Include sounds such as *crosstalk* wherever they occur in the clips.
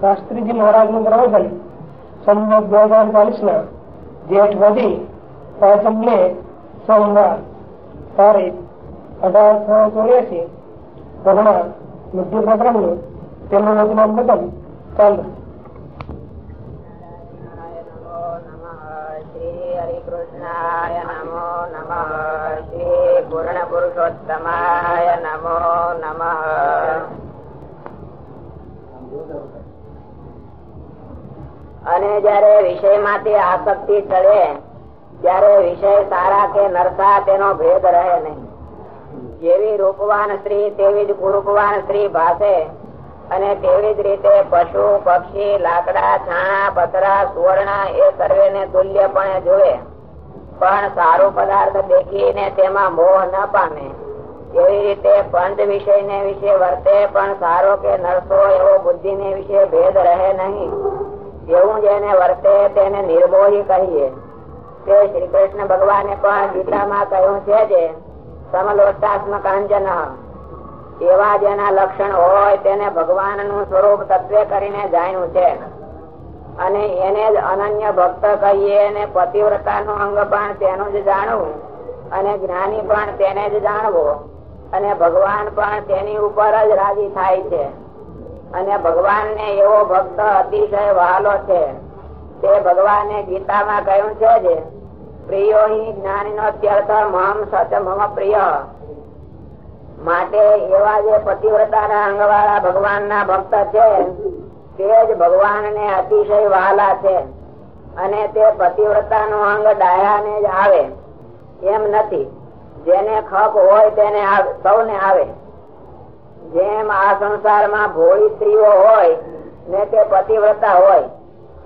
શાસ્ત્રીજી મહારાજનું પ્રવચન સંમત બે હજાર ચાલીસ ના જેઠ વધી પાંચમ મે સોમવાર તારીખ અઢારસો ચોર્યાસી ભગવાન મૃત્યુ પ્રકરણનું તેમનું વચનામ બદલ ચાલુ. કૃષ્ણાય નમો નમઃ. શ્રી પૂર્ણ પુરુષોત્તમાય નમો નમઃ. અને જયારે વિષયમાંથી આસક્તિ ચડે, ત્યારે વિષય સારા કે નરસા તેનો ભેદ રહે નહીં. જેવી રૂપવાન સ્ત્રી તેવી જ કુરૂપવાન સ્ત્રી ભાષે અને તેવી જ રીતે પશુ, પક્ષી, લાકડા, છાણા પતરા સુવર્ણા એ સર્વે ને તુલ્યપણે જોવે. પણ સારો પદાર્થ દેખીને તેમાં મોહ ન પામે. એવી રીતે પંચ વિષય ને વિશે વર્તે, પણ સારો કે નરસો એવો બુદ્ધિ ને વિશે ભેદ રહે નહીં. એવું જેને વર્તે તેને નિર્મોહી કહીએ. તે શ્રી કૃષ્ણ ભગવાને પણ ગીતામાં કહ્યું છે જે સમલોષ્ટાત્મક અંજન. એવા જેના લક્ષણ હોય તેને ભગવાનનું સ્વરૂપ તત્વે કરીને જાણ્યું છે. અને એને જ અનન્ય ભક્ત કહીએ અને પતિવ્રતા નું અંગ પણ તેનું જ જાણવું અને જ્ઞાની પણ તેને જ જાણવો અને ભગવાન પણ તેની ઉપર જ રાજી થાય છે. અને ભગવાન ને એવો ભક્ત અતિશય વહાલો છે. તે ભગવાને ગીતામાં કહ્યું છે પ્રિયો જ્ઞાની નો ત્યર્થ મમ સચ મમ પ્રિય. માટે એવા જે પતિવ્રતા ના અંગ વાળા ભગવાન ના ભક્ત છે, તે જ ભગવાન ને અતિશય વહાલા છે. અને તે પતિવ્રતા નો અંગ ડાયા ને જ આવે. એમ નથી. જેને ખપ હોય તેને સૌને આવે. જેમ આ સંસારમાં ભોળી સ્ત્રીઓ હોય, ને તે પતિવ્રતા હોય,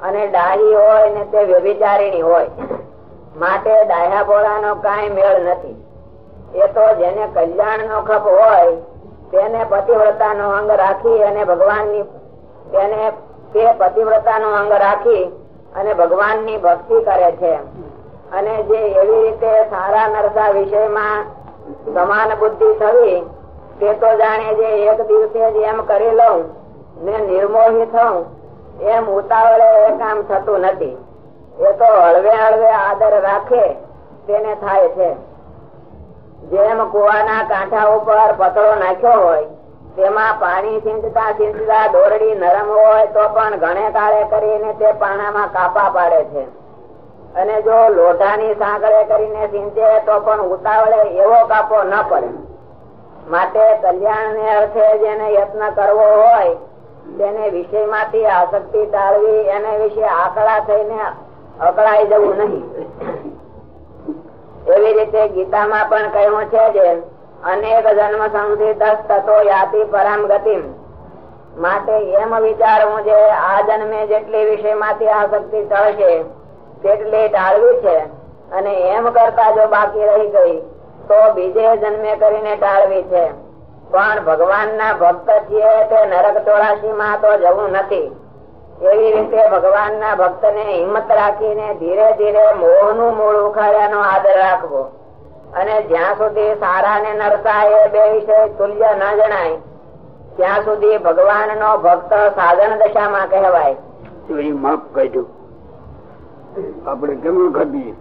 અને ડાહી હોય, ને તે વ્યભિચારીણી હોય, માટે ડાહ્યા ભોળા નો કઈ મેળ નથી. એ તો જેને કલ્યાણ નો ખપ હોય, તેને પતિવ્રતા નો અંગ રાખી અને ભગવાનની તેને તે પતિવ્રતા નો અંગ રાખી અને ભગવાનની ભક્તિ કરે છે. અને જે એવી રીતે સારા નરસા વિષયમાં સમાન બુદ્ધિ થવી તે તો જાણે જે એક દિવસે એમ કરી લઉં, ને નિર્મોહી થઉં, એમ ઉતાવળે એ કામ થતું નથી. એ તો હળવે હળવે આદર રાખે, તેને થાય છે. જેમ કુવાના કાંઠા ઉપર પતળો નાખ્યો હોય, તેમાં પાણી સિંચતા સિંચતા દોરડી નરમ હોય, તો પણ ઘણે કાળે કરીને તે પાણામાં કાપા પાડે છે. અને જો લોઢાની સાંકળે કરીને સિંચે તો પણ ઉતાવળે એવો કાપો ન પડે. માટે કલ્યાણ અર્થે જેને યત્ન કરવો હોય, તેને વિષયમાંથી આસક્તિ ટાળવી, એને વિશે આકડા થઈને અકળાઈ જવું નહીં. એવી રીતે ગીતામાં પણ કહ્યું છે જે, અનેક જન્મ સંસિદ્ધ તત્વો યાતિ પરામ ગતિ માટે એમ વિચારવું છે, આ જન્મે જેટલી વિષયમાંથી આસક્તિ ટળશે તેટલી ટાળવી છે. અને એમ કરતા જો બાકી રહી ગઈ તો બીજે જન્મે કરીને ટાળવી છે. પણ ભગવાન ના ભક્ત છીએ તે નરક ચોરાશી માં તો જવું નથી. એવી રીતે ભગવાન ના ભક્ત ને હિંમત રાખીને ધીરે ધીરે મોહનું મૂળ ઉખાડ્યાનો આદર રાખવો. અને જ્યાં સુધી સારા ને નરતા એ બે વિષય તુલ્ય ન જણાય, ત્યાં સુધી ભગવાન નો ભક્ત સાધન દશામાં કહેવાય. માફ કાઢ્યું આપણે કેમ ખાધીએ?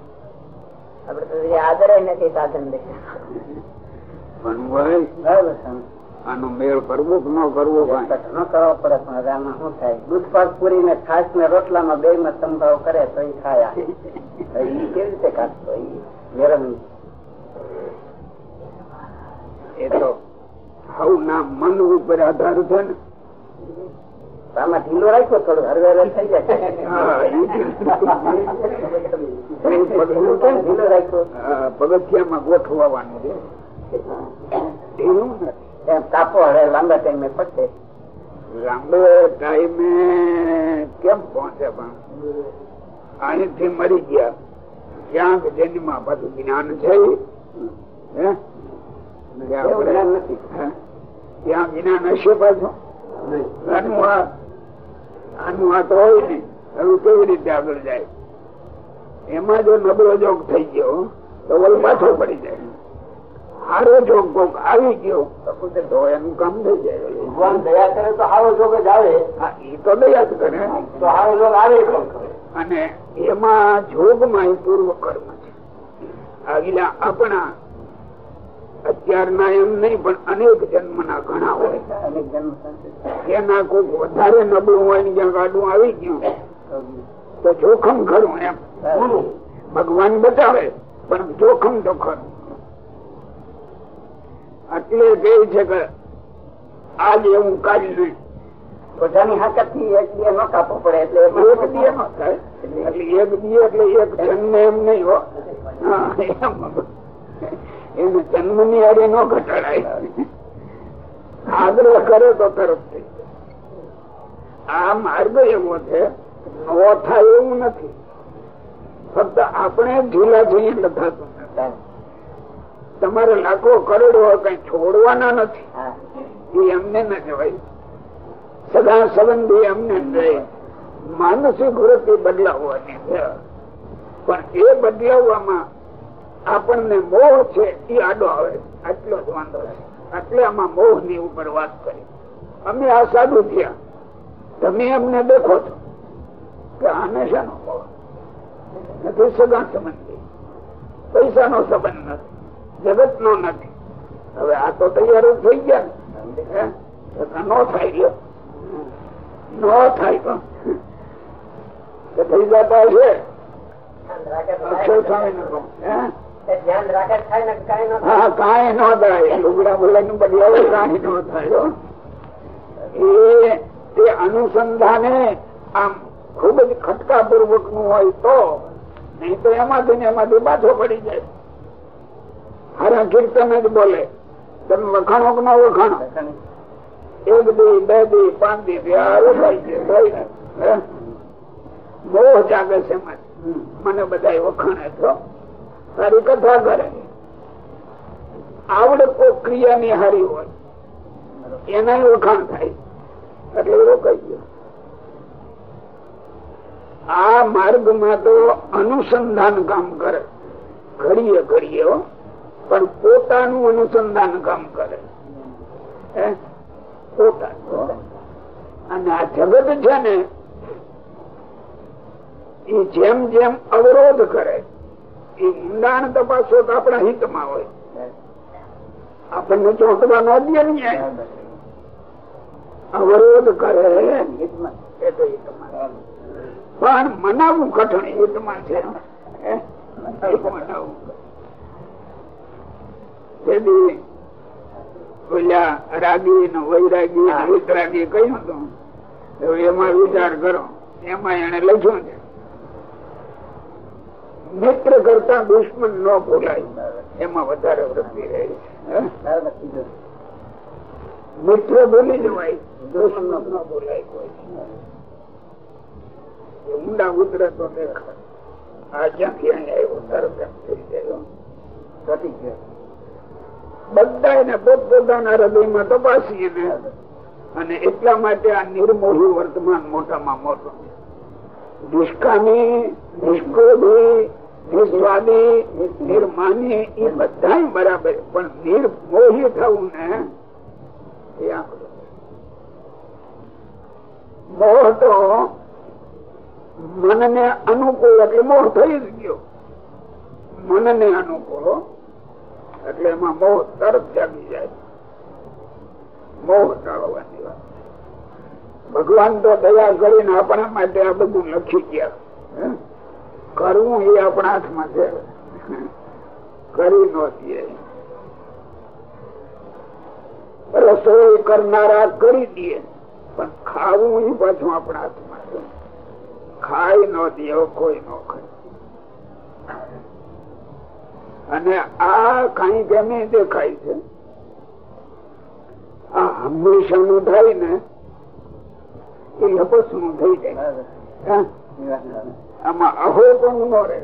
આપડે આદરે નથી સાધન દશા પણ ભાઈ આનો મેળ કરવો કે ન કરવો ન કરવો પડે પણ હવે શું થાય? દૂધ પૂરી ને છાસ ને રોટલામાં બે માં સંભાવ કરે તો એ ખાયા એ કેવી રીતે કાઢતો એ તો હવ ના મન ઉપર આધાર છે ને. આમાં ઢીલો રાખ્યો થોડું હરવે હરવે થઈ જાય. *laughs* પગથિયામાં ગોઠવવાનું છે. એમ કાપો હવે લાંબા ટાઈમે પડશે લાંબો ટાઈમે કેમ પહોંચે પણ? અહીંથી મરી ગયા. ક્યાંક જેનીમાં પાછું જ્ઞાન છે? ત્યાં જ્ઞાન હશે પાછું? આનું આ તો હોય નહીં હવે કેવી રીતે આગળ જાય? એમાં જો નબળો જોગ થઈ ગયો તો ઓલ પાછો પડી જાય. હારો જોગ કોક આવી ગયો તો એનું કામ થઈ જાય. ભગવાન દયા કરે તો હારો જોગ જ આવે. એ તો દયા જ કરે. તો હારો જોગ આવે અને એમાં જોગમાં પૂર્વ કર્મ છે. આગલા આપણા અત્યારના એમ નહીં પણ અનેક જન્મ ના ઘણા હોય. અનેક જન્મ એના કોઈક વધારે નબળું હોય ને જ્યાં ગાડું આવી ગયું તો જોખમ ખરું એમ. ભગવાન બચાવે પણ જોખમ તો ખરું. એટલે કે છે કે આજ એવું કાઢી લઈ પોતાની હાકતથી એક બે નો કાપવો પડે એટલે એક એમ એટલે એક દી એટલે એક જન્મ એમ નહીં હો. એમ. જન્મની અરે નો ઘટાડાય. આગ્રહ કરે તો તરફ આ માર્ગ એવો છે થાય એવું નથી. ફક્ત આપણે ઢીલા છીએ નથી તમારે લાખો કરોડો કઈ છોડવાના નથી. એ એમને ન જવાય સદા સંબંધી એમને માનસિક વૃત્તિ બદલાવવાની છે. પણ એ બદલાવવામાં આપણને મોહ છે એ આડો આવે. આટલો જ વાંધો છે. એટલે આમાં મોહની ઉપર વાત કરી. અમે આ સાધુ થયા. તમે અમને દેખો છો. કે આને શાનો મોહ નથી સગા સંબંધી. પૈસા નો સંબંધ નથી. જગત નો નથી. હવે આ તો તૈયાર થઈ ગયા. ને નો થાય લ્યો નો થાય પણ થઈ જતા છે અક્ષય સ્વામી નું થાય ને કઈ ન નો થાય લુગડા બોલા નું બદલાવ કાંઈ નો થાય એ અનુસંધાને આમ ખૂબ જ ખટકા પૂર્વકનું હોય તો નહીં તો એમાંથી એમાંથી પાછો પડી જાય. હારા કીર્તન જ બોલે. વખાણો કે ના વખાણો એક દી, બે દી, પાંચ દી? મોહ જાગે છે મને બધા વખાણે છો સારી કથા કરે. આવડે કોઈ ક્રિયાની હારી હોય. એના વખાણ થાય. એટલે રોકાઈ ગયો આ માર્ગમાં તો અનુસંધાન કામ કરે. ઘડીએ ઘડીએ પણ પોતાનું અનુસંધાન કામ કરે? અને આ જગત છે ને એ જેમ જેમ અવરોધ કરે એ ઊંડાણ તપાસો તો આપણા હિતમાં હોય. આપણને ચોંટવા ન દે ને અવરોધ કરે. એ તો હિતમાં. પણ મનાવવું કઠણ યુદ્ધમાં છે. હે? મનાવવું તેથી ઓલા રાગી ને વૈરાગી વિતરાગી કહ્યું હતું. એમાં વિચાર કરો. એમાં એને લખ્યું છે. મિત્ર કરતા દુશ્મન ન ભૂલાય. એમાં વધારે વૃદ્ધિ રહે છે. મિત્ર ભૂલી જવાય દુશ્મન ન ભૂલાય કોઈ. ઊંડા ઉતરે તો દેખાય આ જ્યાંથી આવ્યો? તરત એમ થઈ ગયો? ઘટી ગયો. બધા એને પોતપોતાના હૃદયમાં તપાસીએ ને અને એટલા માટે આ નિર્મોહી વર્તમાન મોટામાં મોટું. નિષ્કામી નિષ્કોભી નિસ્વાદી, નિર્માની, એ બધા બરાબર. પણ નિર્મોહી થવું ને એ મોહ તો મનને અનુકૂળ એટલે મોહ થઈ જ ગયો. મનને અનુકૂળ એટલે એમાં મોહ તરત જાગી જાય. મોહ ટાળવાની વાત. ભગવાન તો દયા કરીને આપણા માટે આ બધું લખી ગયા? કરવું એ આપણા હાથમાં છે. કરી નો દે. રસોઈ કરનારા કરી દે. પણ ખાવું એ પાછું આપણા હાથમાં ખાઈ નો દે કોઈ નો ખાય. અને આ કઈ ગમે દેખાય છે. આ હંમેશા નું થાય ને એ લપસનું થઈ જાય આમાં અહો પણ નો રહે.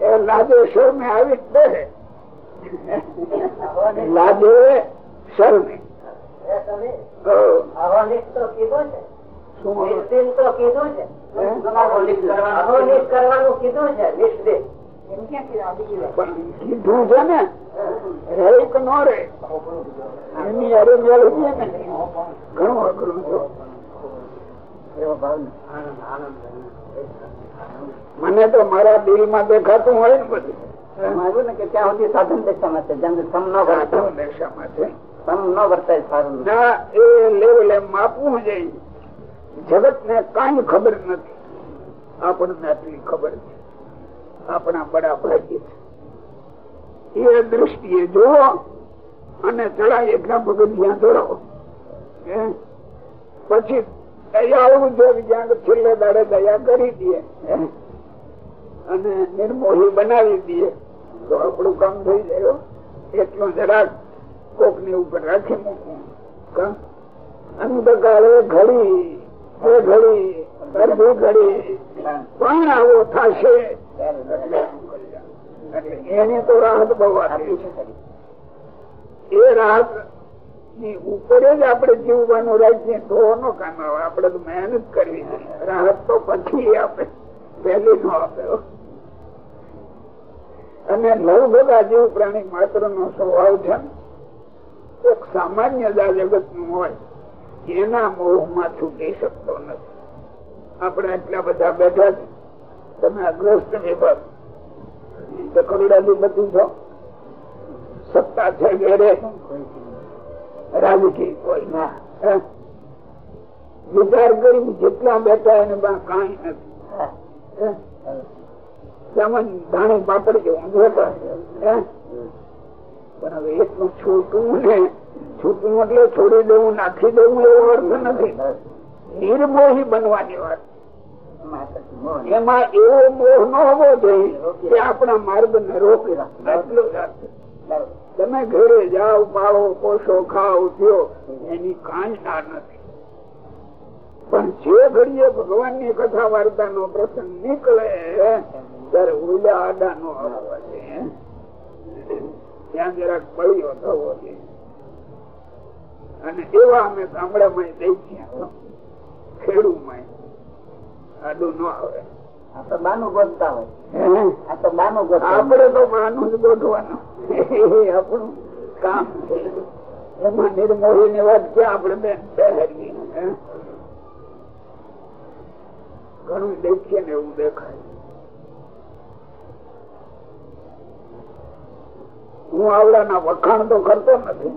એ લાજે શરમે આવી જ બેસે લાજે શરમે. નિશ્ચિત તો કીધું છે. કીધું છે ને રે કે નો રે એની અરે મેળવીએ ને ઘણું અઘરું છો મને તો મારા દિલમાં દેખાતું હોય ને બધું. આવ્યું ને કે ત્યાં સુધી સાધન દશામાં છે જેમ સમ ન વર્તાય છે સમ ન વર્તાય સારું ના એ લેવલે માપવું જોઈએ જગત ને કઈ ખબર નથી. આપણને આટલી ખબર છે. આપણા બડા ભાગ્ય છે. એ દ્રષ્ટિએ જોવો અને ચડાય એટલા પગથિયા હે? પછી દયાળું જો જ્યાં છેલ્લે દાડે દયા કરી દે. અને નિર્મોહી બનાવી દે. તો આપણું કામ થઈ જાય એટલું જરાક કોકની ઉપર રાખી મૂકવું? અંધકારે ઘડી એ ઘડી અડધી ઘડી પણ આવો થશે? એની તો રાહત બહુ આપી છે. એ રાહતની ઉપર જ આપણે જીવવાનું રાખીએ તો નો કામ આવે. આપણે તો મહેનત કરવી જોઈએ. રાહત તો પછી આપે. પહેલી નો આપે અને લગભગ આ જીવ પ્રાણી માત્ર નો સ્વભાવ છે એક સામાન્ય જ જગતનું હોય. એના મોહમાં છૂટી શકતો નથી. આપણે એટલા બધા બેઠા છે તમે અગ્રસ્ત વિભાગ. કરોડાધિપતિ છો સત્તા છે ઘેરે. રાજકીય કોઈ ના? વિચાર કરી જેટલા બેઠા એને કાંઈ નથી. હે? સામાન ધાણી પાપડ જેવું જોતા? પણ હવે એટલું છૂટું ને છૂટું એટલે છોડી દેવું, નાખી દેવું એવો અર્થ નથી. નિર્મોહી બનવાની વાત. એમાં એવો મોહ ન હોવો જોઈએ કે આપણા માર્ગ ને રોકી. તમે ઘરે જાઓ, પાળો, પોષો, ખાઓ, પીઓ, એની કાંઈ ના નથી. પણ જે ઘડીએ ભગવાનની કથા વાર્તા નો પ્રસંગ નીકળે, ત્યારે ઉડા આડા નો આવવા છે. ત્યાં જરાક બળિયો થવો જોઈએ. અને એવા અમે ગામડામાં દઈ ગયા ખેડૂમાં આડું ન આવે. આપડે તો બહાનું ગોઠવાનું. આપણું કામ છે. એમાં નિર્મોહી ની વાત ક્યાં આપડે બેન ઘણું દેખીએ ને એવું દેખાય. હું આવડાના વખાણ તો કરતો નથી.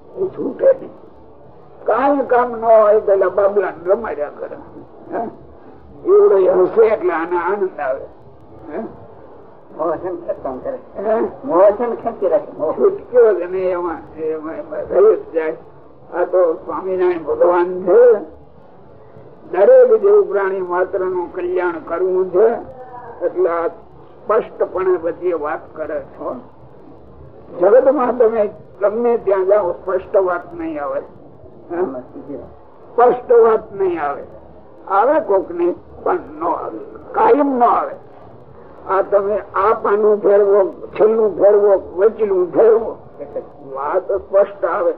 એ છૂટે નહીં. કાંઈ કામ ન હોય પેલા બાબલા રમાડ્યા કરે. એવડો હશે એટલે આને આનંદ આવે. મોહન ખેંચવાનું કરે. મોહન ખેંચી રાખે છૂટક્યો જ નહીં એમાં એમાં એમાં જ જાય. આ તો સ્વામિનારાયણ ભગવાન છે. દરેક જેવું પ્રાણી માત્રનું કલ્યાણ કરવું છે. એટલે સ્પષ્ટપણે બધી વાત કરે છો જગતમાં તમે ગમે ત્યાં જાઓ, સ્પષ્ટ વાત નહીં આવે. સ્પષ્ટ વાત નહીં આવે. આવે કોક ને પણ ન આવે. કાયમ ન આવે. આ તમે આ પાનું ફેરવો, છેલ્લું ફેરવો, વચલું ફેરવો. વાત સ્પષ્ટ આવે.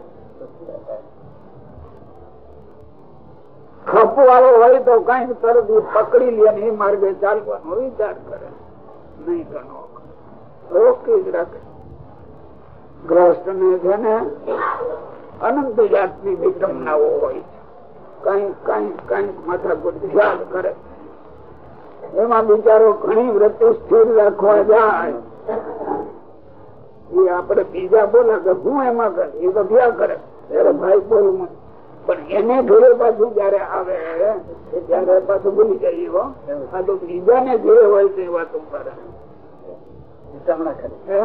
ખપ વાળો હોય તો કઈ તરત પકડી લે એ માર્ગે ચાલવાનો વિચાર કરે. નહીં કરે. રોકી જ રાખે. ગ્રસ્ત ને છે ને અનંત જાતની વિડંબનાઓ હોય છે. કઈ કઈ કઈ માથાકૂટ યાદ કરે. એમાં બિચારો ઘણી વૃત્તિ સ્થિર રાખવા જાય. એ આપડે બીજા બોલા કે હું એમાં કરે? એ તો ક્યાં કરે. ત્યારે ભાઈ બોલું પણ એને ઘરે પાછું જયારે આવે એ ત્યારે પાછું ભૂલી જાય એવો આ તો બીજાને ઘરે હોય તે વાતો કરે. હે?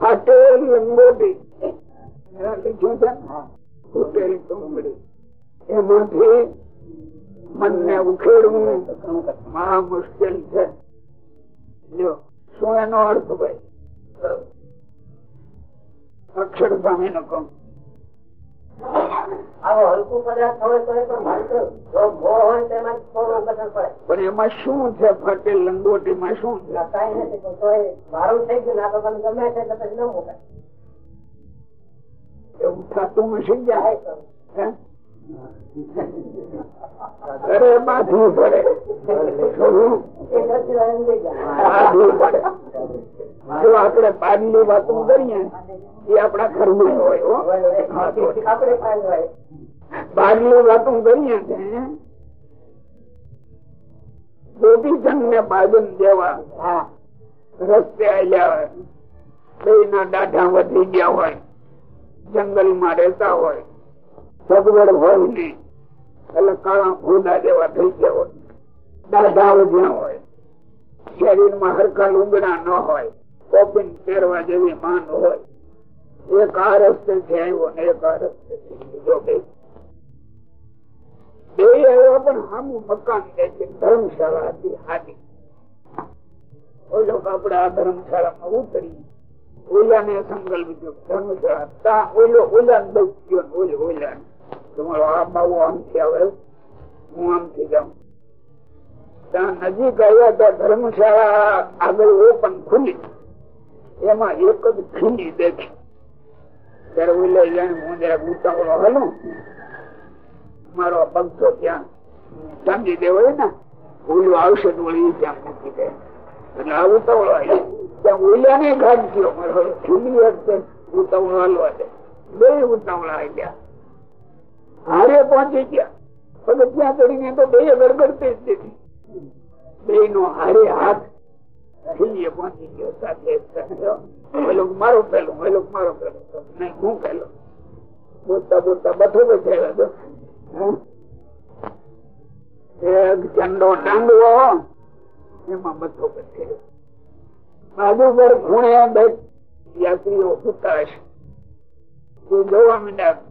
ફાટેલ લંગોટી ટુંગળી એમાંથી મનને ઉખેડવું મહા મુશ્કેલ છે. જો શું એનો અર્થ ભાઈ? અક્ષર સ્વામી નો કહું પણ એમાં શું છે ફટે લંગોટી માં શું? છે કઈ નથી મારું થઈ કે ના તો મને ગમે છે ન મુકાય. એવું થતું હશે? અરે બાંધવું પડે. જો આપણે બાદલી વાતો કરીએ એ આપણા નું હોય પાન હા, વાત કરીએ ગોપીચંદ ને બાજન દેવા રસ્તે આવ્યા બે ના દાઢા વધી ગયા હોય જંગલમાં રહેતા હોય સગવડ હોય નહીં એટલે કાળા ભૂંડા જેવા થઈ ગયા હોય. દાદાઓ જ્યાં હોય, શરીરમાં હરકા લુગડા ન હોય, કોપીન પહેરવા જેવી માન હોય. એક આ રસ્તે થી આવ્યો ને એક આ રસ્તે થી બીજો ધર્મશાળા હતી ઓલો આપડે આ ધર્મશાળામાં ઉતરી. ઓલા ને સંકલ્પ ધર્મશાળા. ઓલો ઓલા ને ઓલો ઓલા ને આવે હું ત્યાં નજીક આવ્યા તો ધર્મશાળા આગળ ઓપન ખુલી. એમાં એક જ ખીલી દેખી. ત્યારે ઉલે હું જરા ઉતાવળો હલું. મારો પગતો ત્યાં સમજી દેવો ને, ઓલું આવશે તો વળી ત્યાં મૂકી દે. આ ઉતાવળો ત્યાં ઓલ્યા ને ઘાટ ગયો. મારો ખીલી વખતે ઉતાવળો બે ઉતાવળા આવ્યા હારે પહોંચી ગયા. પગ ત્યાં ચડીને તો બે ગડગડતી જ દીધી. બે નો હારે હાથ ગયો. સાથે મારો પેલો ઓલો મારો પેલો નહીં, હું પેલો બોલતા બોલતા ઝંડો ટાંગવો, એમાં બધો બચાવ્યો. બાજુ પર ખૂણે બે યાત્રીઓ સુતા હશે જોવા માંડ્યા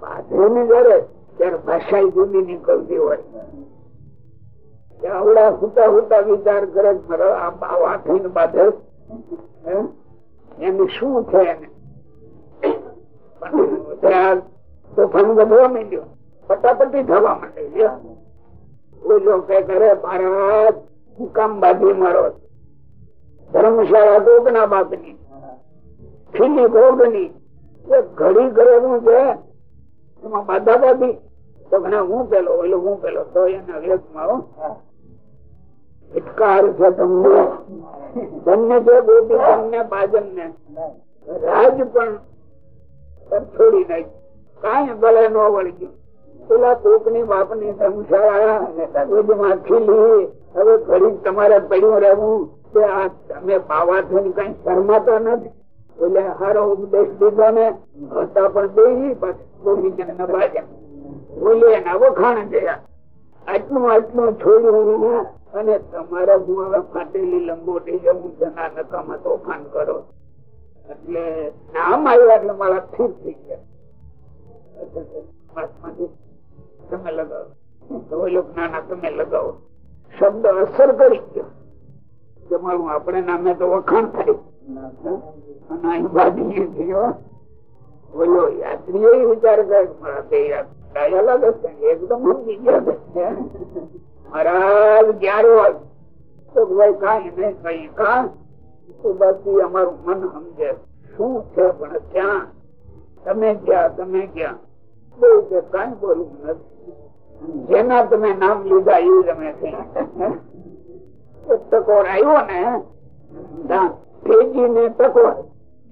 પાથરીને જયારે વિચાર કરે મારા બાવા થઈને એનું શું છે એને? તોફાન વધવા માંડ્યો. પટાપટી થવા માંડે કરે મહારાજ હુકામ બાંધી મારો ધર્મશાળા કોકના બાપની ખીલી ભોગની એ ઘડી કરેલું છે એમાં બાધા બાધી. તો મને હું પેલો ઓલો, હું પેલો, તો એના હો. ફિટકાર છે તમને. તમને છે ગોપી તમને બાજન ને રાજ પણ છોડી નાખી. કાંઈ ભલે ન વળગ્યું. પેલા કોકની બાપની સંસાર હવે ઘડી તમારે પડ્યું રહેવું. કે આ તમે પાવા થઈને કઈ શરમાતા નથી. એટલે હારો ઉપદેશ દીધો ને હતા પણ અને તમારા ગુવા ફાટેલી લંગોટી જવું છે ના નકામાં તોફાન કરો. એટલે નામ આવ્યા એટલે મારા સ્થિર થઈ ગયા. તમે લગાવો. નાના તમે લગાવો. શબ્દ અસર કરી ગયો. કે આપણે નામે તો વખાણ થયો. અમારું મન સમજે, શું છે પણ ત્યાં? તમે ગયા તમે ગયા બહુ કે કઈ બોલવું નથી. જેના તમે નામ લીધા એ તમે ટકોર આવ્યો ને તેજી ને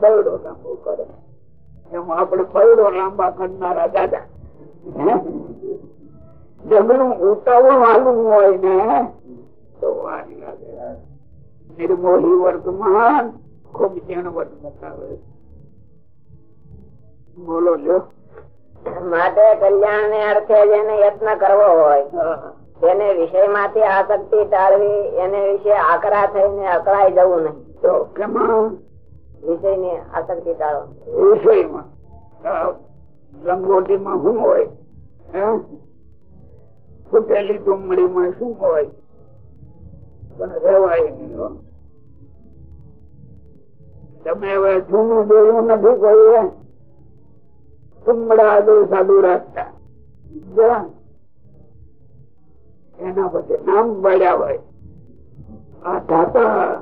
બવડો લાંબો કરે. એમાં આપડે બવડો લાંબા કરનારા દાદા. જગડું ઉતાવળ વાલું હોય ને તો વાર લાગે. નિર્મોહી વર્તમાન ખૂબ ઝીણવટ બતાવે. બોલો જો માટે કલ્યાણ ને અર્થે જેને યત્ન કરવો હોય તેને વિષયમાંથી આસક્તિ ટાળવી એને વિશે આકરા થઈને અકળાઈ જવું નહીં. તો કેમાં? વિષય ને આસક્તિ ટાળો વિષયમાં રંગોટીમાં શું હોય? ફૂટેલી ટુમડીમાં શું હોય? તમે હવે જૂનું જોયું નથી કોઈ ટુમડા દો સાધુ રાખતા. એના પછી નામ પડ્યા હોય. આ ધાતા,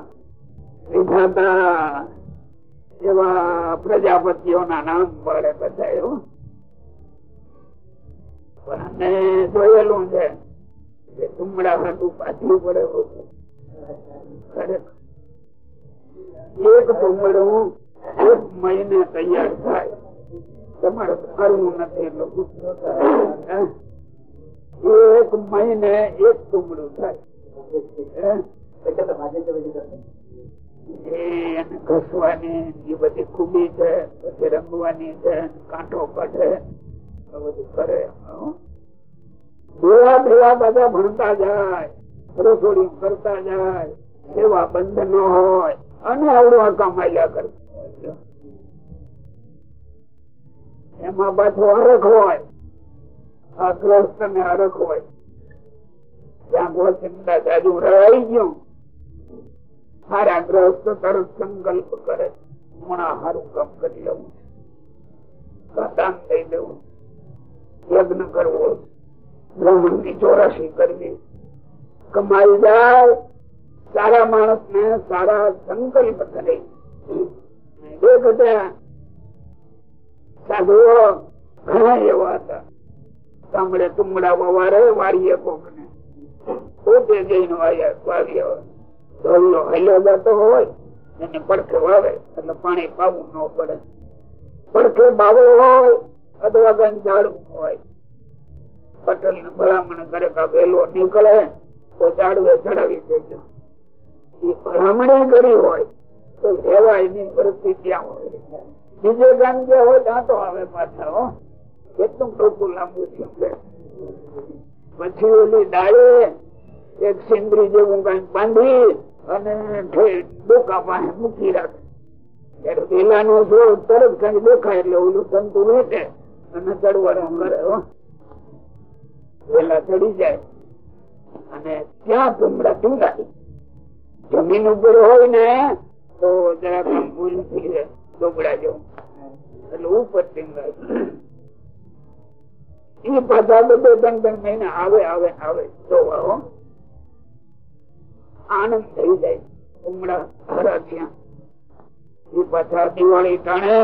વિધાતા એવા પ્રજાપતિઓના નામ પડે બધા એવું જોયેલું છે કે તુમડા હાટું પાછું પડે. એક તુમડું એક મહિને તૈયાર થાય તમારે કરવું નથી. હે? એક મહિને એક તુમડું થાય? એ ઘસવાની, એ બધી ખૂબી છે, પછી રંગવાની છે કાંઠો કાઢે બધું કરે. ભેળા ભેળા બધા ભણતા જાય, રસોડી કરતા જાય, સેવા બંધ ન હોય, અને આવડું આ કમાયા કરતા. એમાં પાછો હરખ હોય આ ગ્રસ્ત ને હરખ હોય ત્યાં કોઈ ચિંતા જાજુ રવાઈ ગયું સારા ગ્રહસ્થ તરત સંકલ્પ કરે. હમણાં સારું કામ કરી લેવું દાન થઈ દેવું યજ્ઞ કરવો. બ્રાહ્મણની ચોરાશી કરવી. કમાઈ જાય. સારા માણસ ને સારા સંકલ્પ કરે. એક હતા સાધુઓ ઘણા એવા હતા. સાંભળે તુમડા વવારે વાળીએ કોક ને પોતે જઈને વાયા વાવ્યા ધોળિયો હલ્યો જતો પડખે વાવે એટલે પાણી પાવું ન પડે. પડખે બાવો હોય અથવા કઈ ઝાડું હોય પટેલ ને ભલામણ કરે કે નીકળે, તો ઝાડવે ચડાવી દેજો. એ ભલામણી કરી હોય, તો રહેવાયની પરિસ્થિતિ હોય. બીજે ગામ જે હોય, ત્યાં તો આવે પાછા, હો. કેટલું ટોકું લાંબુ છે. પછી ઓલી ડાળે એક સિંદરી જેવું કઈ બાંધી અને તરત કઈ દેખાય એટલે ઓલું તંતુ વેટે જમીન ઉપર હોય ને, તો જરાક ભૂલ થઈ જાય ડોબડા જેવું. એટલે ઉપર ટીંગાય એ પાછા બધો ત્રણ ત્રણ મહિના આવે આવે આવે, જોવા આનંદ થઈ જાય. પાછા દિવાળી ટાણે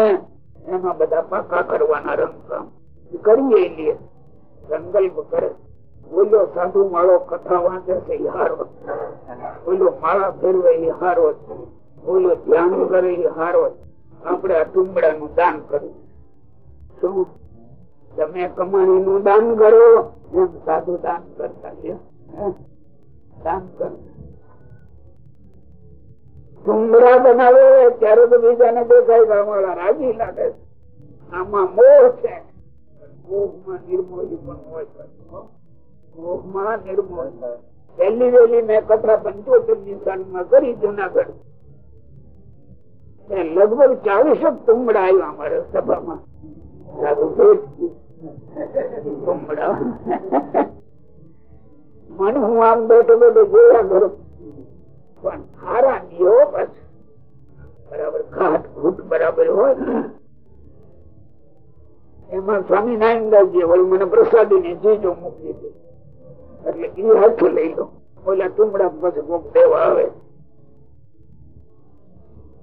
એમાં બધા પાકા કરવાના રંગકામ. કરીએ લે સંકલ્પ કરે બોલ્યો સાધુ માળો કથા વાંચે છે એ હારો. બોલ્યો માળા ફેરવે એ હારો બોલ્યો ધ્યાન કરે એ હારો આપણે આ ટુંબડા નું દાન કરવું શું? તમે કમાણી નું દાન કરો એમ સાધુ દાન કરતા છે. દાન કરો. ટુંબડા બનાવે, ત્યારે તો બીજાને દેખાય અમારા રાજી લાગે આમાં મોહ છે. મોહમાં નિર્મોહી પણ હોય. મોહમાં નિર્મોહ. પહેલી વેલી મેં કથા પંચોતેરની કરી જુનાગઢ. લગભગ ચાલીસ જ તુંબડા આવ્યા અમારે સભામાં તુંબડા મન હું આમ બેઠો બેઠો જોયા કરું. પણ એમાં સ્વામિનારાયણદાસજી વળી મને પ્રસાદી ની ચીજો મૂકી દે એટલે એ હાથ લઈ લો. ઓલા ટુમડા પછી કોક દેવા આવે.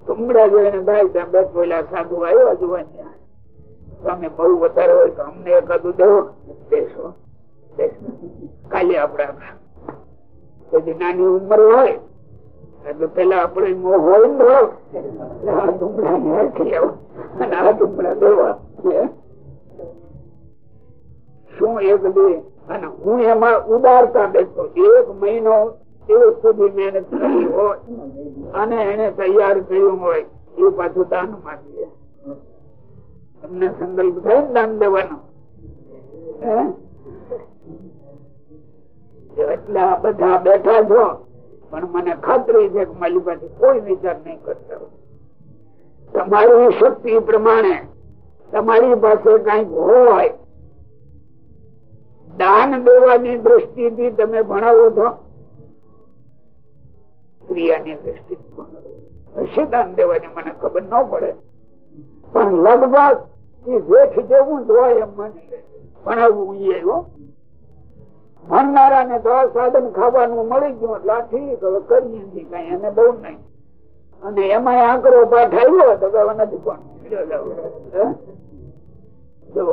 તુમડા જોઈને ભાઈ ત્યાં બે પેલા સાધુ આવ્યા જોવા તમે બહુ વધારે હોય તો અમને એકાદું દેવો દેશો. કાલે આપડા પછી નાની ઉંમર હોય. એટલે પેલા આપણે હોય ને અને શું એક બે? અને હું એમાં ઉદારતા દેખો. એક મહિનો દિવસ સુધી મહેનત કરી હોય અને એને તૈયાર કર્યું હોય, એ પાછું દાન માંગીએ. તમને સંકલ્પ થાય ને દાન દેવાનો? એટલે આ બધા બેઠા છો. પણ મને ખાતરી છે કે મારી કોઈ વિચાર નહીં કરતા. તમારી શક્તિ પ્રમાણે તમારી પાસે કંઈક હોય, દાન દેવાની દ્રષ્ટિથી તમે ભણાવો છો, ક્રિયાની દ્રષ્ટિ હશે દાન દેવાની, મને ખબર ન પડે. પણ લગભગ જેઠ જેવું જ હોય એમ માની ભણાવવું એ ભણનારા ને તો આ સાધન ખાવાનું મળી ગયું એટલે ઠીક હવે કરીએ છીએ કઈ એને બહુ નહીં. અને એમાં આંકડો પાઠ આવ્યો તો કે હવે નથી પણ જો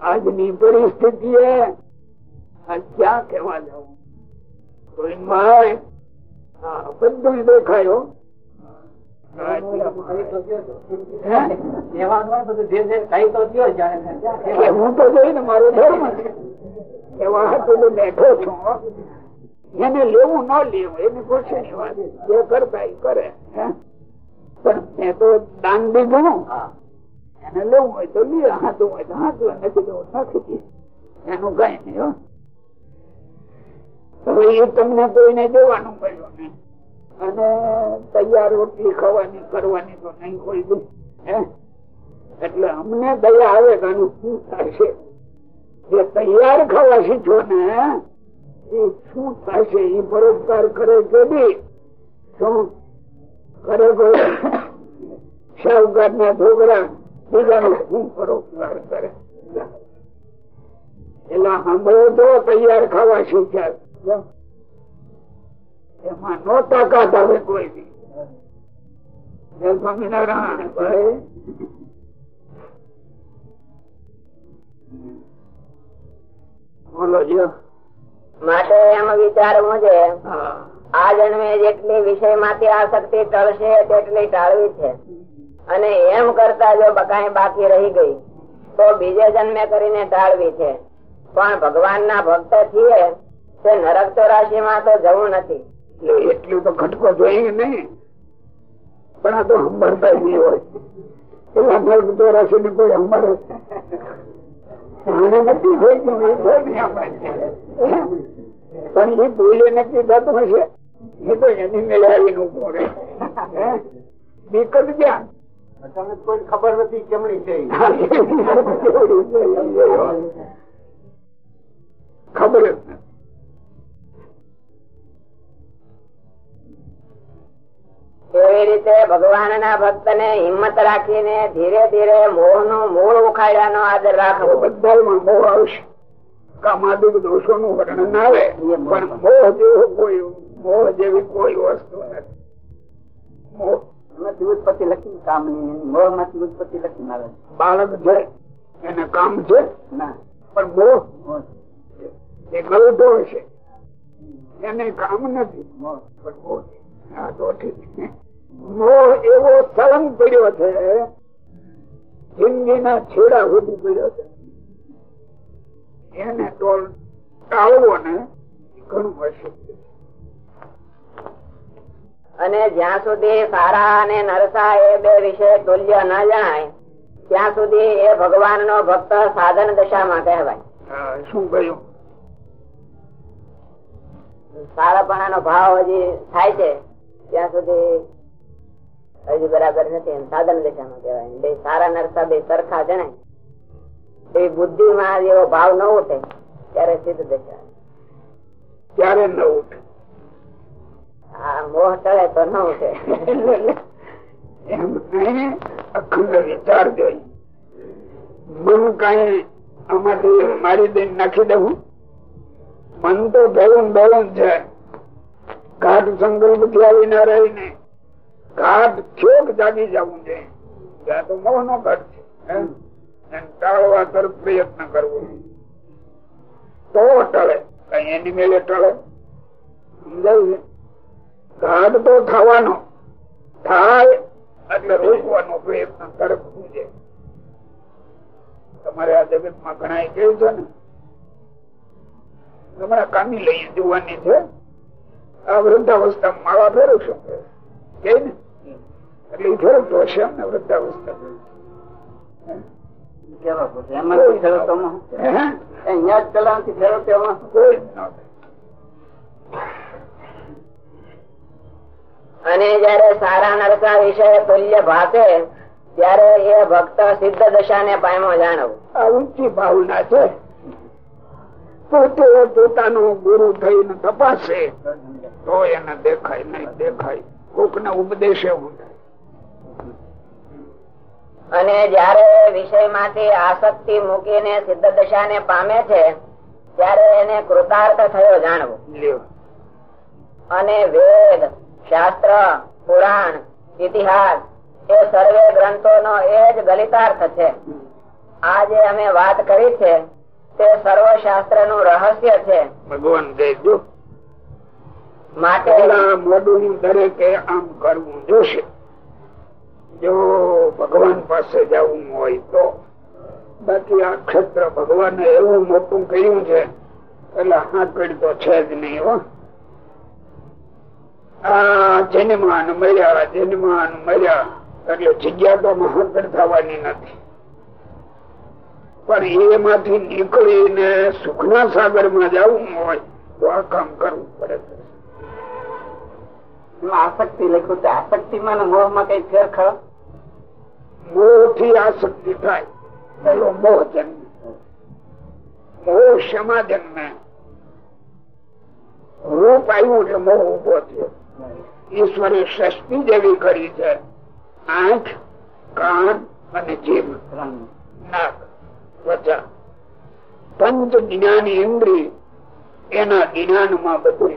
આજની પરિસ્થિતિ ક્યાં કેવા જવું કોઈ ભાઈ હા બધું દેખાયો હું તો જોઈને મારો ધર્મ છે. એવા હાથું બેઠો છો એને લેવું ન લેવું, એની ખુશીની વાત. જે કરતા એ કરે પણ મેં તો દાન દીધું. એને લેવું હોય તો લે, હાથું હોય તો હાથું નથી લેવું નથી. એનું કઈ નહીં એ તમને કોઈને દેવાનું પડ્યું ને અને તૈયાર રોટલી ખાવાની, કરવાની તો નહીં કોઈ? એટલે અમને દયા આવે ઘણું થશે જે તૈયાર ખાવા શીખો ને એ શું થશે એ પરોપકાર કરે કે બી. શું? કરે શાહુકાર ના છોકરા બીજાનો શું પરોપકાર કરે? એટલે સાંભળો તો તૈયાર ખાવા શીખ્યા એમાં નો તાકાત આવે કોઈ બી. સ્વામિનારાયણ. ભાઈ. બોલો જો માટે એમ વિચારવું છે આ જન્મે જેટલી વિષયમાંથી આસક્તિ ટળશે તેટલી ટાળવી છે. અને એમ કરતા જો બકાઈ બાકી રહી ગઈ તો બીજે જન્મે કરીને ટાળવી છે. પણ ભગવાન ના ભક્ત છીએ તે નરક તો રાશિ માં તો જવું નથી. એટલે એટલું તો ખટકો જોઈએ નહીં? પણ આ તો જ નહીં હોય. પેલા નર્ક ચોરાસી ને કોઈ સંભાળે પણ એ ભૂલે નક્કી થતું હશે. એ તો એની મેળે આવીને ઊભો રહે. હે? બીક ક્યાં તમને કોઈ ખબર નથી કેમની છે ખબર જ નથી. એવી રીતે ભગવાન ના ભક્ત ને હિંમત રાખીને ધીરે ધીરે મોહનું મૂળ ઉખાડ્યાનો આદર રાખવો. બધામાં મોહ આવશે. કામાદિક દોષો નું વર્ણન આવે પણ મોહ જેવો કોઈ મોહ જેવી કોઈ વસ્તુ નથી. ઉત્પત્તિ લખી કામની મોહમાંથી ઉત્પત્તિ લખી આવે બાળક છે એને કામ છે? ના. પણ મોહ? મોહ. એ ગલતો હશે. એને કામ નથી. મોહ. પણ મોહ છે. હા તો ઠીક મોહ એવો સળંગ પડ્યો છે જિંદગીના છેડા સુધી પડ્યો છે. એને તો ટાળવો ને ઘણું અશક્ય અને જ્યાં સુધી સારા અને નરસા એ બે વિશે તુલ્ય ન જણાય ત્યાં સુધી એ ભગવાન નો ભક્ત સાધન દશામાં કહેવાય. શું કહ્યું? સારાપણા નો ભાવ હજી થાય છે. ત્યાં સુધી હજી બરાબર નથી એમ સાધન દશામાં કહેવાય. બે સારા નરસા બે સરખા જણાય. એ બુદ્ધિ માં એવો ભાવ ન ઉઠે ત્યારે સિદ્ધ દશા ત્યારે ન ઉઠે. આ મોહ ટળે તો ન ઉઠે. એમ નહીં અખંડ વિચાર જોઈ. મન કઈ આમાંથી મારી દઈને નાખી દેવું. મન તો ભેળું ભેળું છે. ઘાટ સંકલ્પથી આવી ના રહીને ઘાટ છોક જાગી જવું છે? ત્યાં તો મોહ નો ઘાટ છે ટાળવા તરફ પ્રયત્ન કરવો. તો ટળે, કઈ એની મેળે ટળે. સમજાયું ઘાટ તો થવાનો. થાય એટલે રોકવાનો પ્રયત્ન તરફ છે. તમારે આ જગતમાં ઘણા કેવું છે ને? હમણાં કામી લઈએ જોવાની છે. આ વૃદ્ધાવસ્થા માળા કે ને? એટલે એ ફેરવતો હશે એમને વૃદ્ધાવસ્થા. ન. અને જયારે સારા નરસા વિશે તુલ્ય ભાતે ત્યારે એ ભક્ત સિદ્ધ દશા ને પામો જાણવું. આ ઊંચી ભાવના છે. પોતે પોતાનો ગુરુ થઈને તપાસે. તો એને દેખાય નહીં દેખાય. કોક ને ઉપદેશ એવું અને જયારે વિષયમાંથી આસક્તિ મૂકીને સિદ્ધ દશા ને પામે છે ત્યારે એને કૃતાર્થ થયો જાણવું. અને વેદ શાસ્ત્ર પુરાણ ઇતિહાસ એ સર્વે ગ્રંથો નો એ જ ગલિતાર્થ છે. આ જે અમે વાત કરી છે તે સર્વ શાસ્ત્રનું રહસ્ય છે. ભગવાન કહેજો. માટે દરેકે આમ કરવું જોશે. જો ભગવાન પાસે જવું હોય તો. બાકી આ ક્ષેત્ર ભગવાને એવું મોટું કર્યું છે. એટલે હાકડ તો છે જ નહીં હો. આ જન્માન મળ્યા જન્માન મળ્યા એટલે જગ્યા તો હાકડ થવાની નથી. પણ એમાંથી નીકળીને સુખના સાગરમાં જવું હોય તો આ કામ કરવું પડે આસક્તિ લખ્યું છે. આસક્તિમાં ને મોહમાં કઈ ફેર ખરો? મોહથી આસક્તિ થાય. પેલો મોહ જન્મ. મોહ ક્ષમા જન્મ? રૂપ આવ્યું એટલે મોહ ઊભો થયો. ઈશ્વરે સૃષ્ટિ જેવી કરી છે. આંખ કાન અને જીભ. નાક. ત્વચા પંચ જ્ઞાન ઇન્દ્રી એના જ્ઞાનમાં બધું